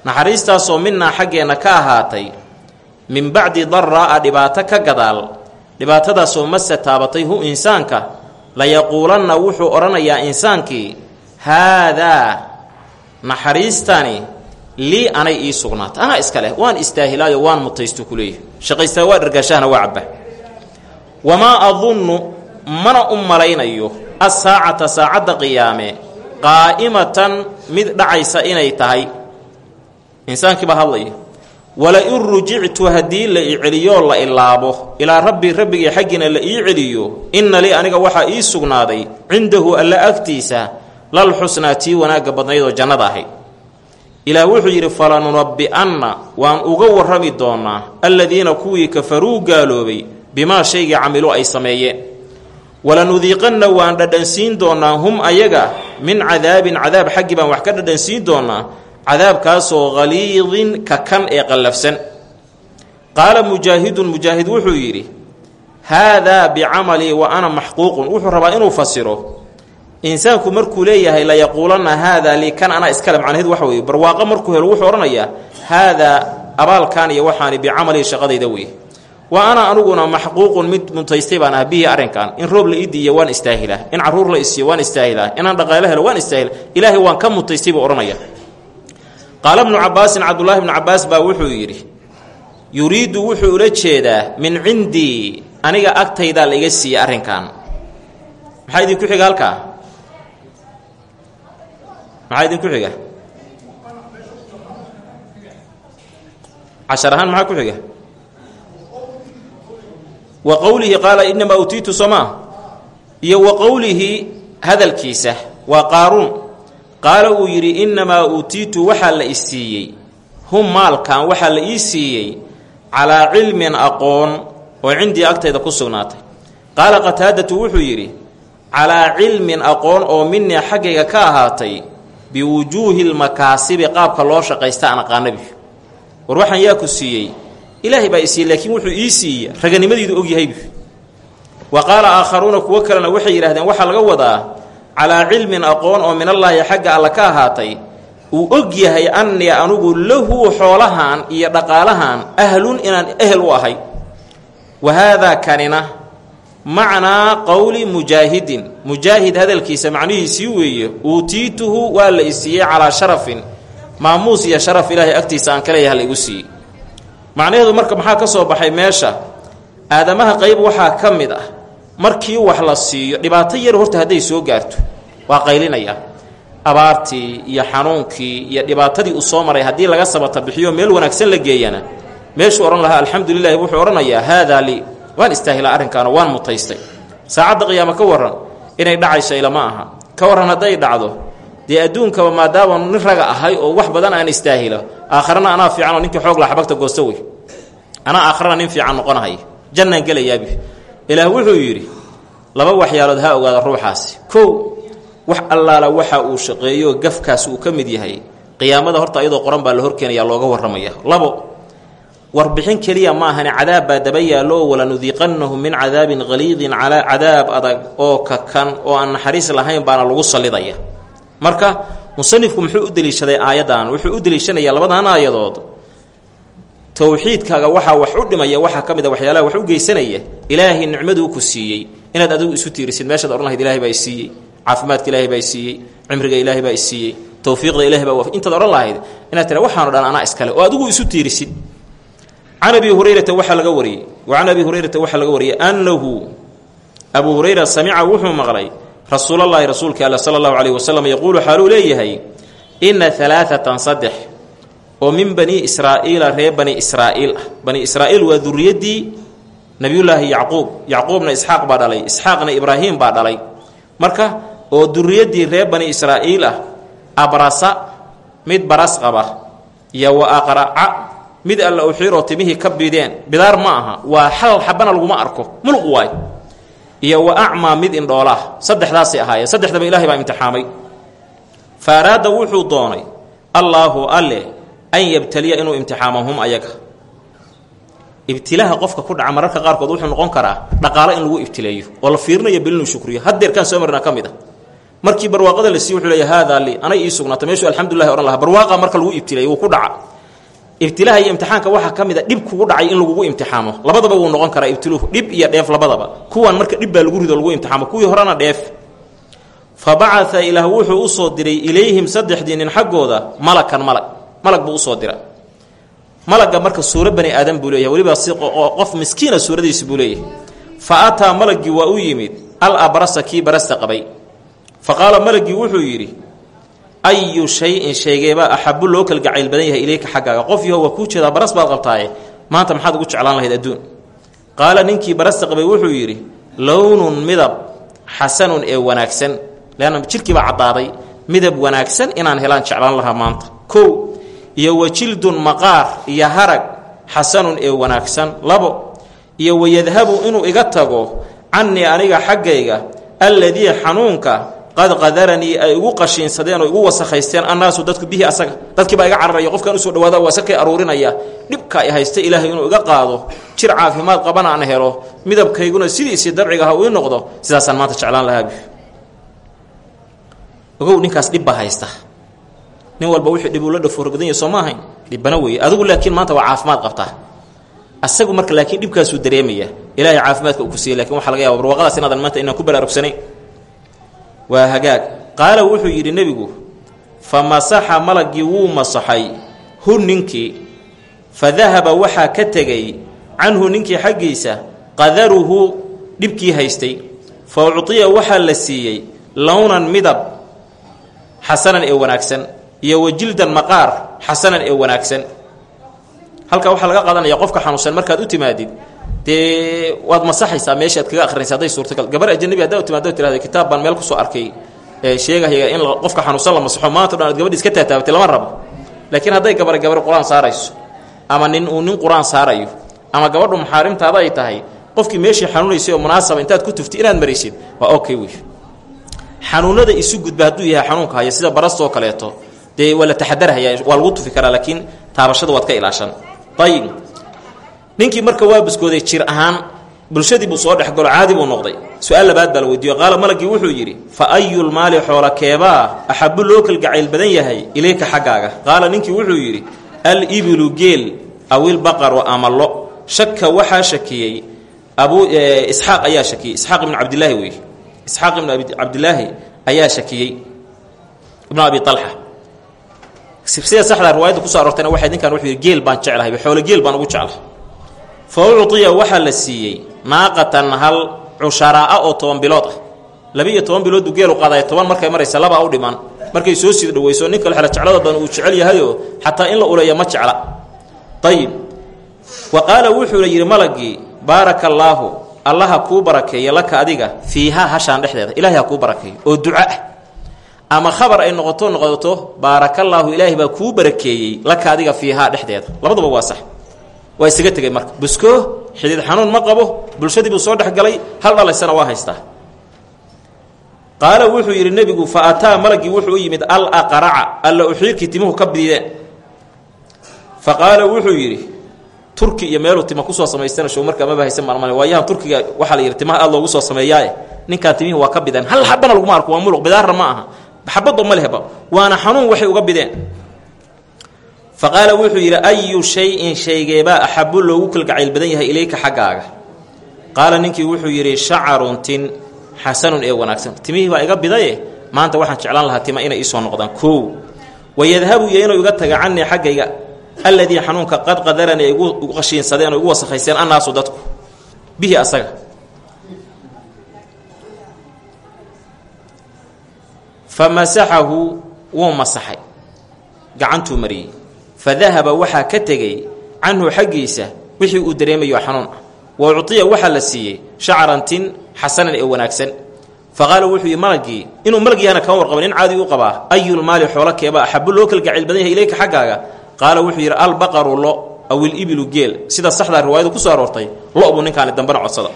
Naxariistaasoo minnaa xaggeenna ka ahaatay min bacdi daraa'a dhibaato ka gadaal dhibaatadaasoo mase taabatay hu insaanka layaquulanna wuxuu odhanayaa insaankii haadaa naxariistani lii anay ii sugnaata anaa iska leh waan istaahilaayo waan mutaysto ku leeyahy shaqaystaa waa dhargaashahana waa cabba. Wamaa adunnu mana u malaynayo assaacata saacadda qiyaame qaa'imatan mid dhacaysa inay tahay. Insaankii baa hadlaya wala in rujictu haddii la i la ilaabo. Ilaa rabbii rabbigii xaggiina la ii celiyo. Inna lii aniga waxaa ii sugnaaday. Cindahu alla agtiisa lal xusnaa tii wanaagga badnaydoo jannada ahayd ilaah wuxuu yidhi falanunabbi'anna waan uga warrami doonaa alladiina kuwii kafaruu gaaloobay bimaa shaygii camiluu ay sameeyeen. Walanudiiqanna waan dhadhansiin doonaa hum ayaga min cadaabin cadaab xaggii baan wax ka dhadhansiin doonaa cadaabkaasoo haliidin ka kan ee qallafsan. Qaala mujaahidun mujaahid wuxuu yidhi haadaa bicamalii wa ana maxquuqun. Wuxuu rabaa inuu fasiro insaanku markuu leeyahay layaquulanna haadaa lii kan anaa iskale macnaheedu waxa weeye. Barwaaqo markuu helo wuxuu odhanayaa haadaa abaalkan iyo waxaani bicamalii shaqadayda weye wa ana aniguna maxquuqun mid muntaystay baan ah bihii in roob la ii waan istaahilaa in carruur la isiiyo waan istaahilaa inaan dhaqaalo helo waan istaahila. Ilaahay waan ka muntaystay buu odhanaya. Qaala bnu cabaasin cabdullaahi bnu cabaas baa wuxuu yidhi yuriidu wuxuu ula jeedaa min cindii aniga agtaydaa la iga siiyey arrinkan. Maxaa idinku xiga halkaa? Maxaa idinku xiga? Cashar ahaan maxaa ku xiga wa qowlihi qaala inamaa utiitu somaa iyo wa qowlihi hadalkiisa waa qaaruun. Qaala uu yidhi innamaa uutiitu waxaa la i siiyey. Hum maalkan waxaa la ii siiyey calaa cilmin aqoon oo cindii agtayda ku sugnaatay. Qaala qataadatu wuxuu yidhi calaa cilmin aqoon oo minii xaggayga ka ahaatay biwujuuhi lmakaasibi qaabka loo shaqaysta aan aqaanabi war waxaan yaa ku siiyey ilaahay baa i siiyey laakiin wuxuu ii raganimadiidu ogyahaybi wa qaala aakharuuna kuwo kalena waxay yidhahdeen waxaa laga wadaa calaa cilmin aqoon oo minallaahi xagga alla ka ahaatay uu og yahay annii anugu lahu xoolahan iyo dhaqaalahan ahlun inaan ehel u ahay. Wa haadaa kanina macnaa qowli mujaahidin. Mujaahid hadalkiisa macnihiisii weeye uutiituhu waa la isiiyey calaa sharafin maamuus iyo sharaf ilaahay agtiisa aan kaleeyaha la igu siiyey macnaheedu marka maxaa ka soo baxay meesha? Aadamaha qayb waxaa ka mid ah markii wax la siiyo dhibaato yar horta hadday soo gaarto waa qaylinaya. Abaartii iyo xanuunkii iyo dhibaatadii uu soo maray haddii laga sabata bixiyo meel wanaagsan la geeyana meeshuu odhan lahaa alxamdu lilahi wuxuu odhanayaa haadaa lii waan istaahilaa arrinkaano waan mutaystay. Saacadda qiyaamo ka warran inay dhacayso ilama aha. Ka warran hadday dhacdo dee adduunkaba maadaama nin raga ahay oo wax badan aan istaahilo aakharana anaa fiicanoo ninkii xoog la xabagta goosta wey. Anaa aakharana nin fiican noqonahay jannaan gelayaabi ilaah wuxuu yidhi laba waxyaalood ha ogaada ruuxaasi. Kow wax allaala waxa uu shaqeeyo gafkaas uu ka mid yahay qiyaamada horta iyadoo qoran baa la horkeenayaa looga warramaya. Labo warbixin keliya ma ahani cadaab baa daba yaallo walanudiiqannahum min cadaabin haliidin calaa cadaab adag oo kakan oo aan naxariis lahayn baana lagu sallidaya marka musanifku muxuu u deliishaday aayaddan wuxuu u deliishanayaa labadan aayadood. Towxiidkaaga waxaa wax u dhimaya waxaa ka mid a waxyaalaha wax u geysanaya ilaahay nicmaduu ku siiyey. Inaad adigu isu tiirisid meeshaad odhan lahayd baa i siiyey. Caafimaadka ilaahay baa i siiyey cimriga ilaahay baa i siiyey towfiiqda ilahay baa intaad odhan lahayd inaad tira waxaano dhan anaa iskale oo adigu isu tiirisid. Can abi hurayrata waxaa laga wariyey wa can abi hurayrata waxaa laga wariyey annahu abuu hurayra samica wuxuu rasuulallaahi rasuulka alla sala allahu calayhi wasalam yaquulu xaaluu leeyahay inna alaaatan saddex oo min bani israa'iila reer bani israa'iil ah. Bani israa'iil waa duriyaddii nebiyullaahi yacquub yacquubna isxaaq baa dhalay isxaaqna ibraahiim baa dhalay. Marka oo duriyaddii reer bani israa'iil ah abrasa mid baras qaba iyo wa aqraca mid alla uxiiroo timihii ka bideen bidaar ma aha waa hal xabana laguma arko muluq waay iyo wa acmaa mid indhoolaah. Saddexdaasay ahaayeen saddexdaba ilahay baa imtixaamay. Fa araada wuxuu doonay allaahu alle an yabtaliya inuu imtixaamahum ayaga. Ibtilaaha qofka ku dhaca mararka qaarkood wuxuu noqon karaa dhaqaalo in lagu ibtileeyo oo la fiirinayo bel inuu shukriyo. Haddeerkaan soo marnaa ka mid a markii barwaaqada la siiy wuxuu leeya haadaa li anay ii sugnaata meeshuu alxamdulilahi odhan lahaa barwaaqa marka lagu ibtileeyo wuu ku dhaca ibtilaaha iyo imtixaanka waxaa ka mid a dhib kugu dhacay in lagugu imtixaamo. Labadaba wuu noqon karaa ibtiluhu dhib iyo dheef labadaba. Kuwan marka dhib baa lagu rido lagu imtixaamo. Kuwii horena dheef. Fa bacaa ilaah wuxuu u soo diray ilayhim saddexdii nin xaggooda malakan malag malag buu u soo dira malagga marka suuro bani aadan buu leeyahay weliba si qof miskiina suuradiisi buu leeyahay. Fa ataa malaggii waa u yimid al abrasa kii barasta qabay. Fa qaala malaggii wuxuu yidhi ayu shay-in shaygeebaa axabu loo kalgacayl badan yahay ilayka xaggaaga qof yaho waa kuu jeedaa baras baad qabtaaye maanta maxaad ugu jeclaan lahayd adduun qaala ninkii barasta qabay wuxuu yidhi lownun midab xasanun ee wanaagsan leanna jidhkii baa caddaaday midab wanaagsan inaan helaan jeclaan lahaa maanta kow iyo wa jildun maqaar iyo harag xasanun ee wanaagsan labo iyo wayadhabu inuu iga tago cannii aniga xaggayga alladii xanuunka qad qadaranii ay igu qashiinsadeen oo igu wasakhaysteen annaasu dadku bihi asaga. Dadkiibaa iga cararaya qofkan u soo dhawaada waa aruurinaya. Dhibka ay haysta ilaahay inuu iga qaado. Jir caafimaad qabana aan helo. Midabkayguna sidiisii dabciga ha ii noqdo sidaasaan maanta jeclaan lahaabi ogow ninkaas dhib baa haysta. Nin walba wuxuu dhib ula dhafoorgadanya soo ma dhibbana weeye. Adigu laakiin maanta waa caafimaad qabtaa asagu marka laakiin dhibkaasuu dareemaya. Ilaahay caafimaadka uu ku siiyey laakiin waxa laga yaba barwaaqadaas inaadan maanta inaan ku baraarugsanayn waa hagaag. Qaala wuxuu yidhi nebigu fa masaxa malaggii wuu masaxay hu ninkii. Fa dahaba waxaa ka tegey canhu ninkii xaggiisa qadaruhu dhibkii haystay. Fa uctiya waxaa la siiyey lownan midab xasanan ee wanaagsan iyo wa jildan maqaar xasanan ee wanaagsan. Halkaa waxaa laga qaadanaya qofka xanuunsan markaad u timaadid dee waad masaxaysaa meeshaad kaga akrinaysa hadday suurtagal? Gabar ajanabi haddaa timaado tirahda kitaab baan meel ku soo arkay ee sheegaya in qofka xanuunsan la masaxo. Maanta dhan aad gabadhi iska taataabatay lama rabo. Laakiin hadday gabari gabar qur'aan saarayso ama nin uu nin qur'aan saarayo ama gabadhu maxaarimtaada ay tahay qofkii meeshii xanuunaysay oo munaasaba intaad ku tuftay inaad maraysid waa okay wey xanuunada isu gudba hadduu yahay xanuunka haya sida barastoo kaleeto dee waa la waa lagu tufi karaa laakiin taabashada waad ka ilaashan. Ayib ninkii marka waa buskooday jir ahaan bulshadii buu soo dhexgalo caadi buu noqday. Su'aal labaad baa la weydiiyo qaala malagii wuxuu yidhi fa ayulmaali xoola keebaa axabu loo kalgacayl badan yahay ilayka xaggaaga? Qaala ninkii wuxuu yidhi al-ibilu geel awilbaqaru amalo shaka waxaa shakiyey abu isxaaq ayaa shakiyey. Isxaaq ibnu cabdilaahi wey isxaaq ibnu cabdilaahi ayaa shakiyey. Ibnu abi alxa sida saxdaa riwaayadda kuso arortayna waxay ninkan wuxuu yidhi geel baan jeclahay xoolo geel baan ugu jeclahay fa uctiya waxaa la siiyey naaqatan hal cusharaa'a oo toban bilood ah. Laba-iyo toban bilood buu geelu qaadaya toban markay maraysa labaa u dhiman. Markay soo sii dhaweyso nin kale xela jeclada badan uu jecel yahayoo xataa in la uleeya ma jecla. Ayib wa qaala wuxuuna yidhi malagii baaraka allaahu allaha kuu barakeeya laka adiga fiihaa hashaan dhexdeeda. Ilahay ha kuu barakeeyo oo duca ah. Ama khabar ay noqoto noqoto baarakallaahu ilaahay baa kuu barakeeyey laka adiga fiihaa dhexdeeda. Labaduba waa sax waa isaga tegey marka. Buskoo xidid xanuun ma qabo. Bulshadii buu soo dhexgalay hal dhalaysana waa haystaa qaala wuxuu yidhi nebigu fa ataa malagii wuxuu u yimid al aqraca alla uxiirkii timuhu ka bidideen fa qaala wuxuu yidhi turki iyo meeluu tima ku soo samaystana show marka amaba haysan maalmal waayahan turkiga waxaa la yidhi timaha aad loogu soo sameeyaae ninkaan timihii waa ka bideen. Hal xabana laguma arko waa muluq. Bidaarna ma aha. Xabadba ma lehba. Waana xanuun waxay uga bideen fa qaala wuxuu yidhi ayu shay-in shaygeebaa axabu loogu kalgacayl badan yahay ilayka xaggaaga? Qaala ninkii wuxuu yidhi shacarun tin xasanun ee wanaagsan. Timihii baa iga bidaye? Maanta waxaan jeclaan lahaa tima inay iisoo noqdaan. Koow wayadhabu iyo inuu iga taga canii xaggayga alladii xanuunka qad qadarani ay igu qashiinsadeen oo igu wasakhaysteen annaasu dadku. Bihi asaga. Fa masaxahu wuu masaxay. Gacantuu mariyey fa dahaba waxaa ka tegey canhu xaggiisa wixii uu dareemayo xanuun ah wa uctiya waxaa la siiyey shacrantin xasanan ee wanaagsan fa qaala wuxuu yidhi malagii inuu malag yahana kama warqaba nin caadi u qabaa ayulmaali xoolo keeba axabu loo kalgacayl badan yahay ilayka xaggaaga qaala wuxuu yidhi albaqaru lo aw ilibilu geel sida saxdaa riwaayadu ku soo aroortay lo-buu ninkaani dambena codsada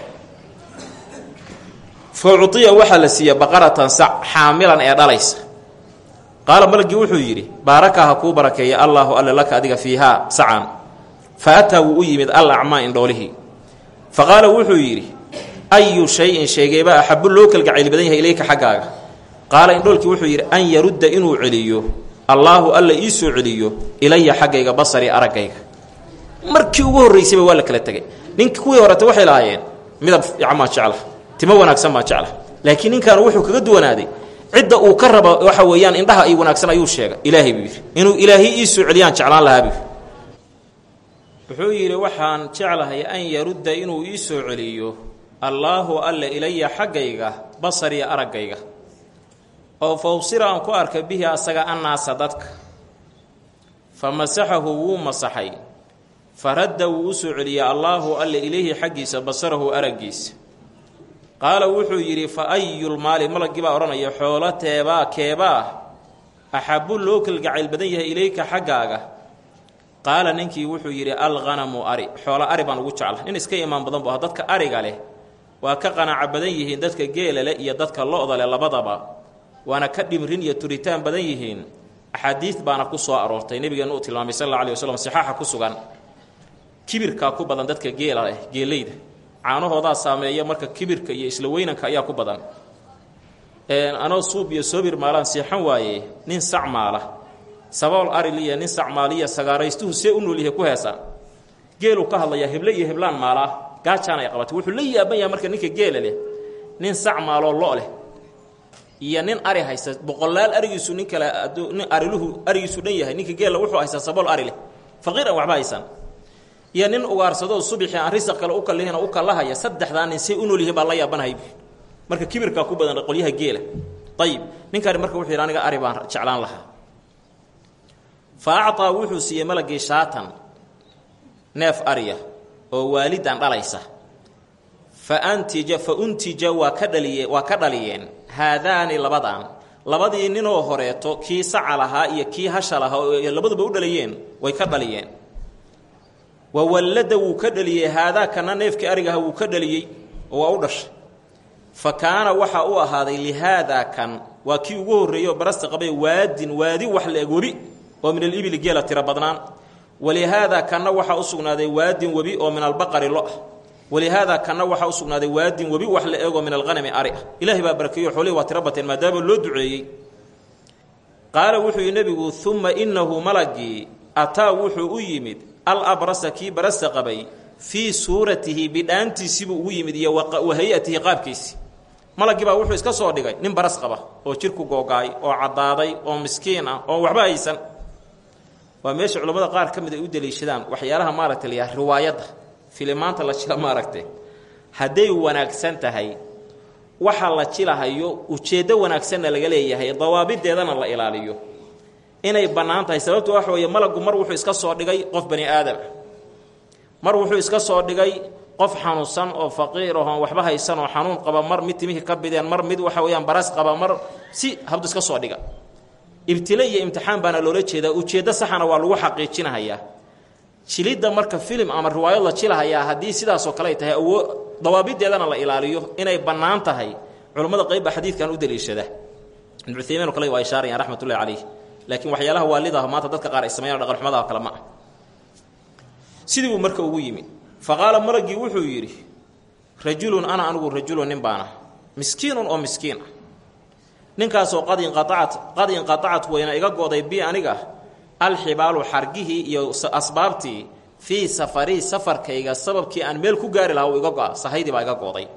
fa uciya waxaa la siiyey baqaratan sac xaamilan ee dhalaysa qaala malgii wuxuu yidhi baaraka ha kuu barakeeya allaahu alle laka adiga fiihaa sacan. Fa ataa wuu u yimid al acmaa indhoolihii fa qaala wuxuu yidhi ayu shay-in sheegeeba axabu loo kalgacayl badan yahay ilayka xaggaaga. Qaala indhoolkii wuxuu yidhi an yarudda inuu celiyo allaahu alla ii soo celiyo ilaya xaggayga basari araggayga. Markii ugu horraysayba waa la kala tegay. Ninka kuwii horete waxay lahaayeen midab fiican maa jecla timo wanaagsan maa jecla laakiin ninkan wuxuu kaga duwanaaday cidda uu ka rabo waxa weeyaan indhaha ay wanaagsan ayuu sheegay ilaahay buu yidhi. Inuu ilaahay ii soo celiyaan jeclaan lahaa buu wuxuu yidhi waxaan jeclahay an yarudda inuu ii soo celiyo allaahu alle ilaya xaggayga basariya araggayga. Oo fawsira aan ku arka bihi asaga annaasa dadka. Fa masaxahu wuu masaxay. Fa radda wuu u soo celiyey allaahu alle ilayhi xaggiisa basarahu araggiisa qaala wuxuu yidhi fa ayulmaali malagii baa odhanaya xoolo teebaa keebaa axabu loo kalgacayl badan yahay ilayka xaggaaga. Qaala ninkii wuxuu yidhi alghanamu ari. Xoolo ari baan ugu jecla nin iska imaan badan bu dadka ariga leh. Waa ka qanaaco badan yihiin dadka geela leh iyo dadka lo-da labadaba. Waana ka dhimrin iyo turitaan badan yihiin. Axaadiid baana ku soo aroortay. Nebigeenu uu tilmaamay sal alla alay waslm sixaaxa ku sugan. Kibirkaa ku badan dadka geela leh geelayda caanahoodaa saameeya marka kibirka iyo isla weynanka ayaa ku badan. Anoo suub iyo soobir maalaan seexan waaye nin sac sabool ariliya nin sac maaliya sagaaraystuhu see u noolyahay ku heesaan geeluu ka hadlayaa heble iyo heblaan maalaa gaajaan ay qabatay. Wuxuu la yaaban yahay marka ninka geela leh. Nin sac lo leh. Iyo nin ari haysta boqolaal arigiisu nin kale nin ariluhu arigiisu dhan yahay. Ninka geela wuxuu haystaa sabool ari leh. Faqiir aan waxba haysan iyo nin ugaarsadoo subixii aan risaq kale u kallihin u kallahaya saddexdaa nin say u nool yihiin baa la yaabanahay. Marka kibirkaa ku badan qolyaha geela. Ayib ninkaani marka wuxuu yidhi ari baan jeclaan lahaa. Fa wuxuu siiyey malagii shaatan neef ariya oo waalidan dhalaysa. Fa antija fa untija waa ka dhaliye waa ka dhaliyeen. Haadaani labadan labadii ninoo horeeto kii saca lahaa iyo kii hasha lahaa labaduba u dhalayeen way ka dhaliyeen wa wallada wuu ka dhaliyey haadaa kana neefkii arigaha wuu ka dhaliyey oo waa u dhashay. Fa kaana waxaa u ahaaday lihaadaa kan waa kii ugu horreeyey oo barasta qabay waadin waadi wax la eg webi oo min alibili geela tiro badnaan. Walihaadaa kanna waxaa u sugnaaday waadin webi oo min albaqari lo. Ah walihaadaa kanna waxaa u sugnaaday waadin webi wax la eegoo min alhanami ari ah. Ilaahay baa barakeeyo xoolihii waa tiro bateen maadaama loo wuxuu yidhi nebigu uma innahu malagii ataa wuxuu u yimid al abrasa kii barasta qabay fii suuratihi bidhaantiisibuu ugu yimid iyo wa hay'atihi qaabkiisi. Malagii baa wuxuu iska soo dhigay nin baras qaba oo jirku googaay oo caddaaday oo miskiin ah oo waxba haysan. Waa meesha culammada qaar ka mid ay u daliishadaan waxyaalaha maaragta la yaha riwaayadda. Filimaanta la jila maaragte hadday wanaagsan tahay waxa la jilahayo ujeeddo wanaagsanna laga leeyahay dawaabideedana la ilaaliyo inay bannaan tahay. Sababtu waxa weeye malagu mar wuxuu iska soo dhigay qof bani aadam. Ah mar wuxuu iska soo dhigay qof xanuunsan oo faqiir ahoon waxba haysan oo xanuun qaba mar mid timihii ka bideen mar mid waxa weeyaan baras qaba mar si habdu iska soo dhiga. Ibtile iyo imtixaan baana loola jeedaa. Ujeeddo saxana waa lagu xaqiijinahayaa jilidda marka filim ama riwaayad la jilahayaa haddii sidaasoo kale ay tahay awoo dawaabideedana la ilaaliyo inay bannaan tahay. Culammada baa xadiidkan u daliishada. Ibnu cuthaymiin oo kale waa ishaarayaan raxmatullahi calayh laakiin waxyaalaha waalidaah maanta dadka qaar ay sameeyaan dhaqanxumadaha kale ma ah sidii buu marka ugu yimi fa malagii wuxuu yidhi rajulun ana anigu rajulun nin baana miskiinun oo miskiin ah. Ninkaasoo qad inqaacat qad inqatacat wayna iga go'day bi aniga alxibaalu xargihii iyo asbaabtii fii safarii safarkayga sababkii aan meel ku gaari lahaa uu iga go'a sahaydii baa iga go'day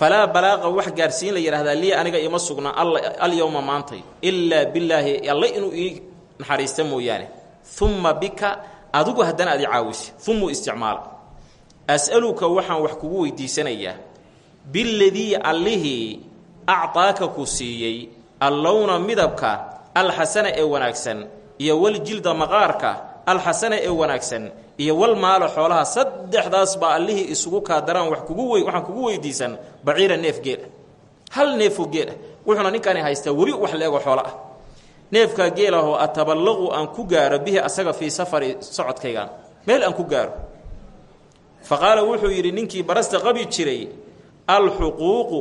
falaa balaaqa wax gaarsiin la yidhahdaa lii aniga ima sugna alyowma maantay ilaa billaahi alle inuu ii naxariista mooyaane umma bika adigu haddana aad i caawisi umuu isticmaala as'aluka waxaan wax kugu weydiisanayaa biladii allihii actaaka ku siiyey allowna midabka alxasana ee wanaagsan iyo waljilda maqaarka alxasana ee wanaagsan iyo wal maalo xoolaha saddexdaas baa allihii isugu kaadaraan wax kugu wey waxaan kugu weydiisan baciira neef geelah hal neefoo geelah wuxuuna ninkaani haystaa webi wax leego xoolo ah. Neefkaa geelahoo ataballaqu aan ku gaaro bihi asaga fii safari socodkaygan meel aan ku gaaro. Fa wuxuu yidhi ninkii barasta qabi jiray alxuquuqu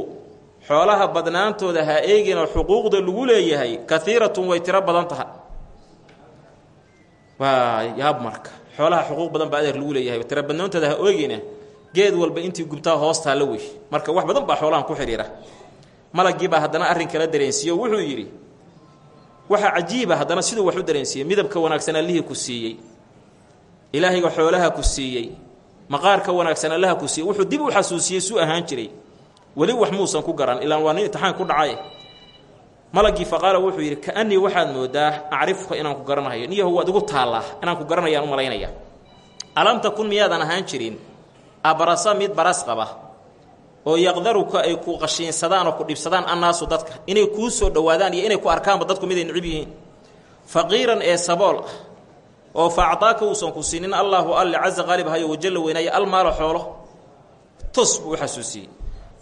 xoolaha badnaantooda ha eegina xuquuqda lagu leeyahay kaiiratun way tiro badan tahay. Waa yaab marka xoolaha xuquuq badan baa adeer lagu leeyahay. Tiro badnoontooda ha eegina geed walba intii gubtaa hoostaa la wey marka wax badan baa xoolahan ku xidhiira malaggiibaa haddana arrin kala dareensiiye wuxuu yidhi waxaa cajiiba haddana siduu wax u dareensiiyey midabka wanaagsan allihii ku siiyey. Ilaahayga xoolaha ku siiyey. Maqaarka wanaagsan allaha ku siiyey. Wuxuu dib u xasuusiyey suu ahaan jiray. Weli wax muusan ku garan ilaan waa nin imtixaan ku dhacay malagii faqaala wuxuu yidhi kaanii waxaad moodaa acrifka inaan ku garanayo. Niyahu waad igu taallaa inaan ku garanayaan u malaynaya. Alam takun miyaadan ahaan jirin abrasa mid baras qaba oo yaqdaruka ay ku qashiinsadaan oo ku dhibsadaan annaasu dadka inay kuu soo dhowaadaan iyo inay ku arkaanba dadku miday nicib yihiin. Faqiiran ee sabool ah oo faacdaaka uusan ku siinin allaahu alle casa qaalib hayo wajalla weynaaye almaalo xoolo tos buu u xasuusiyey.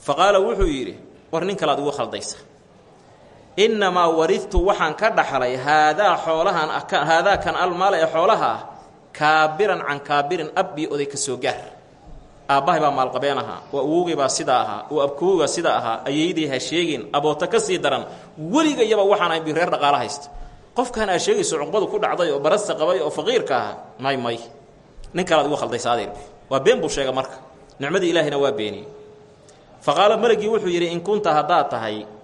Fa qaala wuxuu yidhi war nin kalaad igu khaldaysa innamaa waridtu waxaan ka dhaxlay haadaa xoolahan haadaa kan almaala ee xoolaha ah kaabiran can kaabirin ab iyo oday ka gaar aabbahay baa maalqabeen ahaa oo awowgay baa sidaa ahaa oo abkowga sidaa ahaa ha sheegin aboota ka sii daran weligayaba waxaan ahayn bi reer haysta qofkan aa sheegayso cuqbadu ku dhacday oo barasta qabay oo faqiirka ahaa may may nin kalaad igu khaldaysa adeer been buu sheega marka nicmadii ilaahina waa beeniyey fa qaala wuxuu yidhi in kunta haddaad tahay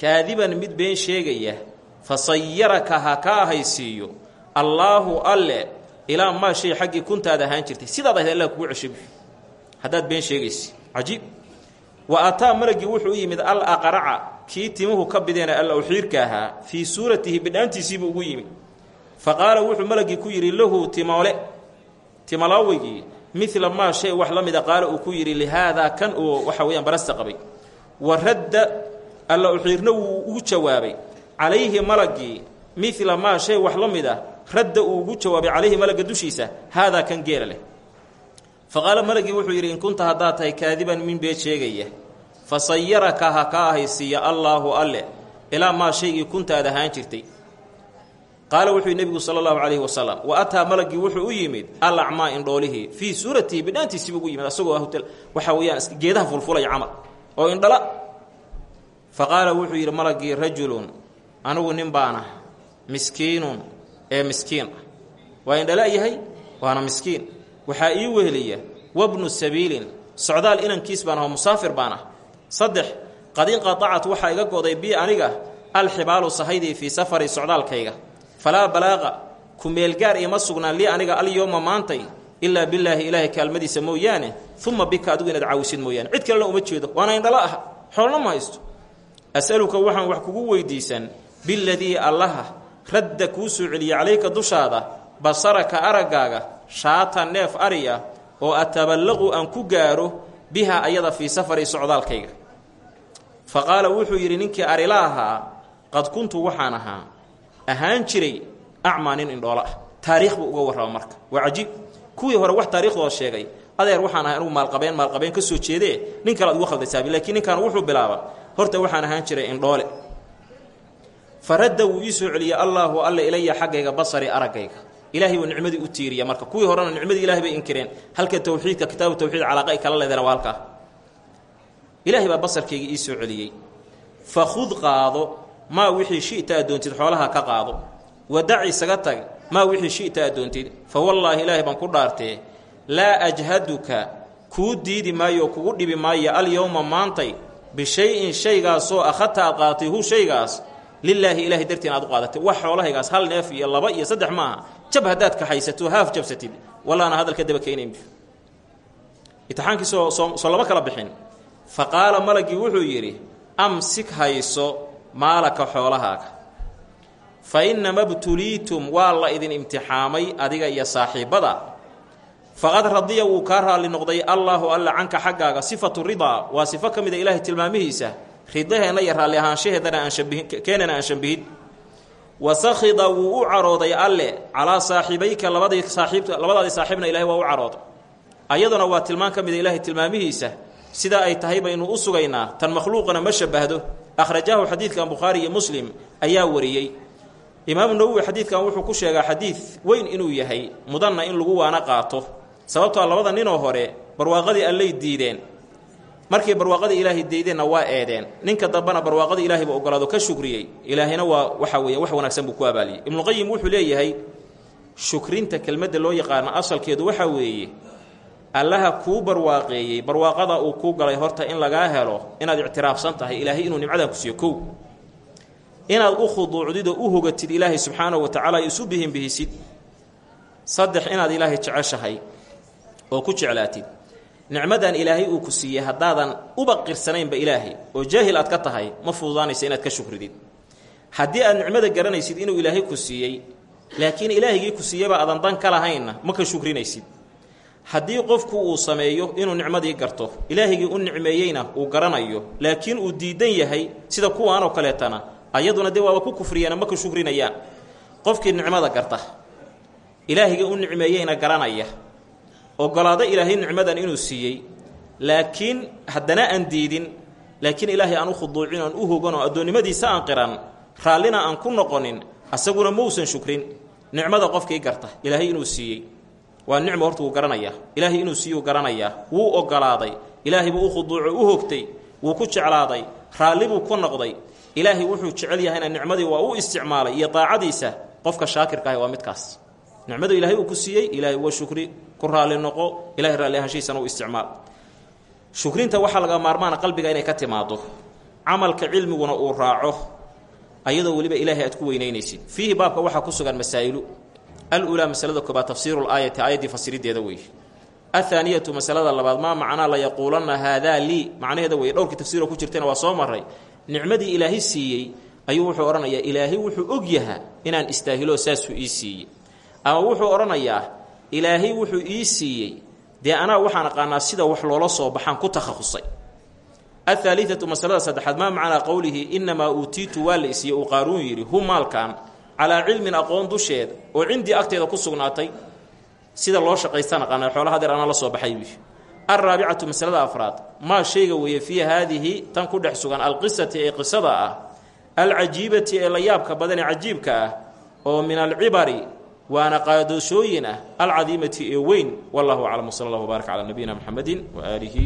kaadiban mid been sheegaya fa sayaraka ha ka ahaysiiyo allaahu alle ilaa maa shay xaggii kuntaad ahaan jirtay. Sidaad ahayd allah kugu ceshabi haddaad been sheegaysa cajiib. Wa ataa malagii wuxuu u yimid al aqraca kii timuhu ka bideena alla uxiirka ahaa fii suuratihi bidhaantiisiibuu ugu yimid. Fa qaala wuxuu malagii ku yidhi lahu timoole timalaawigii midla maa shay wax la mida qaala uu ku yidhi lihaadaa kan uu waxa weeyaan barasta qabay. Wa radda alla uxiirna wuu ugu jawaabay calayhi malagii midla maa shay wax la mid a radda uu ugu jawaabay calayhi malagga dushiisa haadaa kan geela leh. Fa qaala malagii wuxuu yidhi in kunta haddaad tahay kaadiban min beed sheegaya? Fa sayaraka ha ka ahaysiiya allaahu alle ilaa maa shaygii kuntaad ahaan jirtay. Qaala wuxuu yidhi nebigu sala allahu calayhi wasalam wa ataa malagii wuxuu u yimid alacmaa indhoolihii fii suuratihi bidhaantiisiibuu ugu yimid asagoo waxaa weeyaan geedaha fulfulaya camal oo indhala fa qaala wuxuu yidhi malagii rajulun anigu nin baana miskiinun ee miskiin ah. Waa indhala yahay? Waana miskiin. Waxaa ii weheliya wabnu sabiilin socdaal inankiis baan musaafir baan ah saddex qad inqatacat waxaa iga go'day bii aniga alxibaalu sahaydii fii safari socdaalkayga. Falaa balaaqa ku meelgaar iima sugnaan lii aniga alyowma maantay ilaa bilaahi ilaahay kaalmadiisa mooyaane uma bika adigu inaad caawisid mooyaane. Cid kalena uma jeedo waana indhala ah. Xoolna ma haysto as'aluka waxaan wax kugu weydiisan biladii allaha radda kuu soo celiya calayka dushaada basaraka araggaaga shaata neef ariya oo ataballaqu aan ku gaaro biha ayada fii safari socdaalkayga. Fa qaala wuxuu yidhi ninkii arila ahaa qad kuntu waxaan ahaa ahaan jiray acmaa nin indhoolo ah. Taariikh buu uga warrama marka. Waa cajiib. Kuwii hore wax taariikhdooda sheegay adeer waxaan ahay anugu maalqabeen maalqabeen ka soo jeedee nin kale ad ugu khaldaysaab laakiin ninkan wuxuu bilaaba horta waxaan ahaan jiray indhoole. Fa radda wuu ii soo celiyey allaahu alle ilaya xaggayga basari araggayga. Ilaahay buu nicmadii u tiiriya marka. Kuwii horena nicmadii ilahay bay inkireen. Halka tawxiidka kitaabu tawxiid calaaqa ay kala leedeen waa halkaa ilaahay baa basarkayga ii soo celiyey. Fa khud qaado maa wixii shi'ta aad doontid xoolaha ka qaado. Wadac isaga tag maa wixii shi'ta aad doontid. Fa wallaahi ilaahay baan ku dhaartee laa ajhaduka kuu diidi maayo kugu dhibi maayo alyowma maantay bishay-in shaygaasoo akhadta aad qaadatay hu shaygaas lilaahi ilaahay dartiin aad u qaadatay wax xoolahaygaas hal neef iyo laba iyo saddex maaha jab haddaad kaxaysato haaf jabsatid wallaana hadalka daba keenayn imtixaankii soo lama kala bixin fa qaala malagii wuxuu yidhi amsik hayso maalaka xoolahaaga fa innama btuliitum waa la idin imtixaamay adiga iyo saaxiibbada faqad radiya wuu kaa raalli noqday allaahu alla canka xaggaaga sifatu ridaa waa sifo ka mid a ilaahay tilmaamihiisa ridaheenna iyo raalli ahaanshaheedana aan shabihin keenana aan shabihin wa sakhida wuu u carooday alle calaa saaxiibayka labadii saaiib labadaadii saaxiibna ilahay waa u carooday. Ayaduna waa tilmaan ka mida ilaahay tilmaamihiisa sidaa ay tahay baynu u sugaynaa tan makhluuqana ma shabahdo akhrajaahu xadiidkan bukhaari iyo muslim ayaa wariyey. Imaamu nawowi xadiidkan wuxuu ku sheegaa xadiid weyn inuu yahay mudanna in lagu waana qaato sababtoo labada ninoo hore barwaaqadii allay diideen. Markii barwaaqadii ilaahay diideenna waa eedeen. Ninka dambena barwaaqadii ilaahayba ogolaado ka shukriyey. Ilaahayna waa waxa weeye wax wanaagsan buu ku abaaliyey. Ibnuqayim wuxuu leeyahay shukrinta kelmadda loo yaqaano asalkeedu waxaa weeye allaha kuu barwaaqeeyey barwaaqada uu kuu galay horta in lagaa helo inaad ictiraafsan tahay ilaahay inuu nimcadan ku siiyo kow. Inaad u khuduucdid oo u hogatid ilaahay subxaanahu wa tacaala isu bihinbihisid saddex inaad ilaahay jeceshahay oo ku jeclaatid. Nicmadan ilaahay uu ku siiyey haddaadan uba qirsanaynba ilaahay oo jaahil aad ka tahay ma fududaanaysa inaad ka shukridid haddii aad nicmada garanaysid inuu ilaahay ku siiyey laakiin ilaahigii ku siiyeyba aadan dan ka lahaynna ma ka shukrinaysid. Haddii qofku uu sameeyo inuu nicmadii garto ilaahigii u nicmeeyeyna uu garanayo laakiin uu diidan yahay sida kuwaanoo kaleetana ayaduna dee waaba ku kufriyeena ma ka shukrinayaan. Qofkii nicmada garta ilaahigii u nicmeeyeyna garanaya ogolaado ilaahay nicmadan inuu siiyey laakiin haddana aan diidin laakiin ilaahay aan u khuduucin oan u hogan oo addoonnimadiisa aan qiran raallina aan ku noqonin asaguna mausan shukrin. Nicmada qofkii garta ilaahay inuu siiyey. Waa nicmo horta wuu garanayaa ilaahay inuu siiyuu garanayaa wuu ogolaaday. Ilaahay buu u u hogtay. Wuu ku jeclaaday. Raalli buu ku noqday. Ilaahay wuxuu jecel yahayna nicmadii waa u isticmaalay iyo daacadiisa. Qofka shaakirka ahi waa midkaas. Nicmadu ilaahay uu ku siiyey ilaahay waa shukri ku raalli noqo ilahay raalli ahaanshihiisana u isticmaal. Shukrinta waxaa laga maarmaana qalbiga inay ka timaado camalka cilmiguna uu raaco ayadoo weliba ilaahay aad ku weynaynaysid. Fiihi baabka waxaa ku sugan masaa'ilu. Alulaa masalada koobaad tafsiiru laayati aayaddii fasirideeda weeye athaaniyatu masalada labaad maa macnaa la yaquulanna haadaa lii? Macnaheeda weeye dhowrkii tafsiiroo ku jirtayna waa soo maray. Nicmadii ilaahay siiyey ayuu wuxuu odhanayaa ilaahay wuxuu og yahaa inaan istaahiloo saasuu ii ama wuxuu odhanayaa ilaahay wuxuu ii siiyey. Dee anaa waxaan aqaanaa sida wax loola soo baxaan ku takhasusay. Athaalidatu masalada saddexaad maa macnaa qowlihi innamaa uutiitu waa la isiiyey. Uu qaaruun yidhi hu maalkan calaa cilmin aqoon dusheed oo cindii agteeda ku sugnaatay sida loo shaqaystaan aqaana xoolaha deer anaa la soo baxay buy alraabicatu masalada afraad maa shayga weeye fii haadihi tan ku dhex sugan alqisati ee qisada ah alcajiibati ee la yaabka badan cajiibka ah oo min alcibari waana qaadooshooyin ah alcadiimati ee weyn. Wallahu aclam wsala allah wbaarak calaa nabiyina mxamedi waaalihi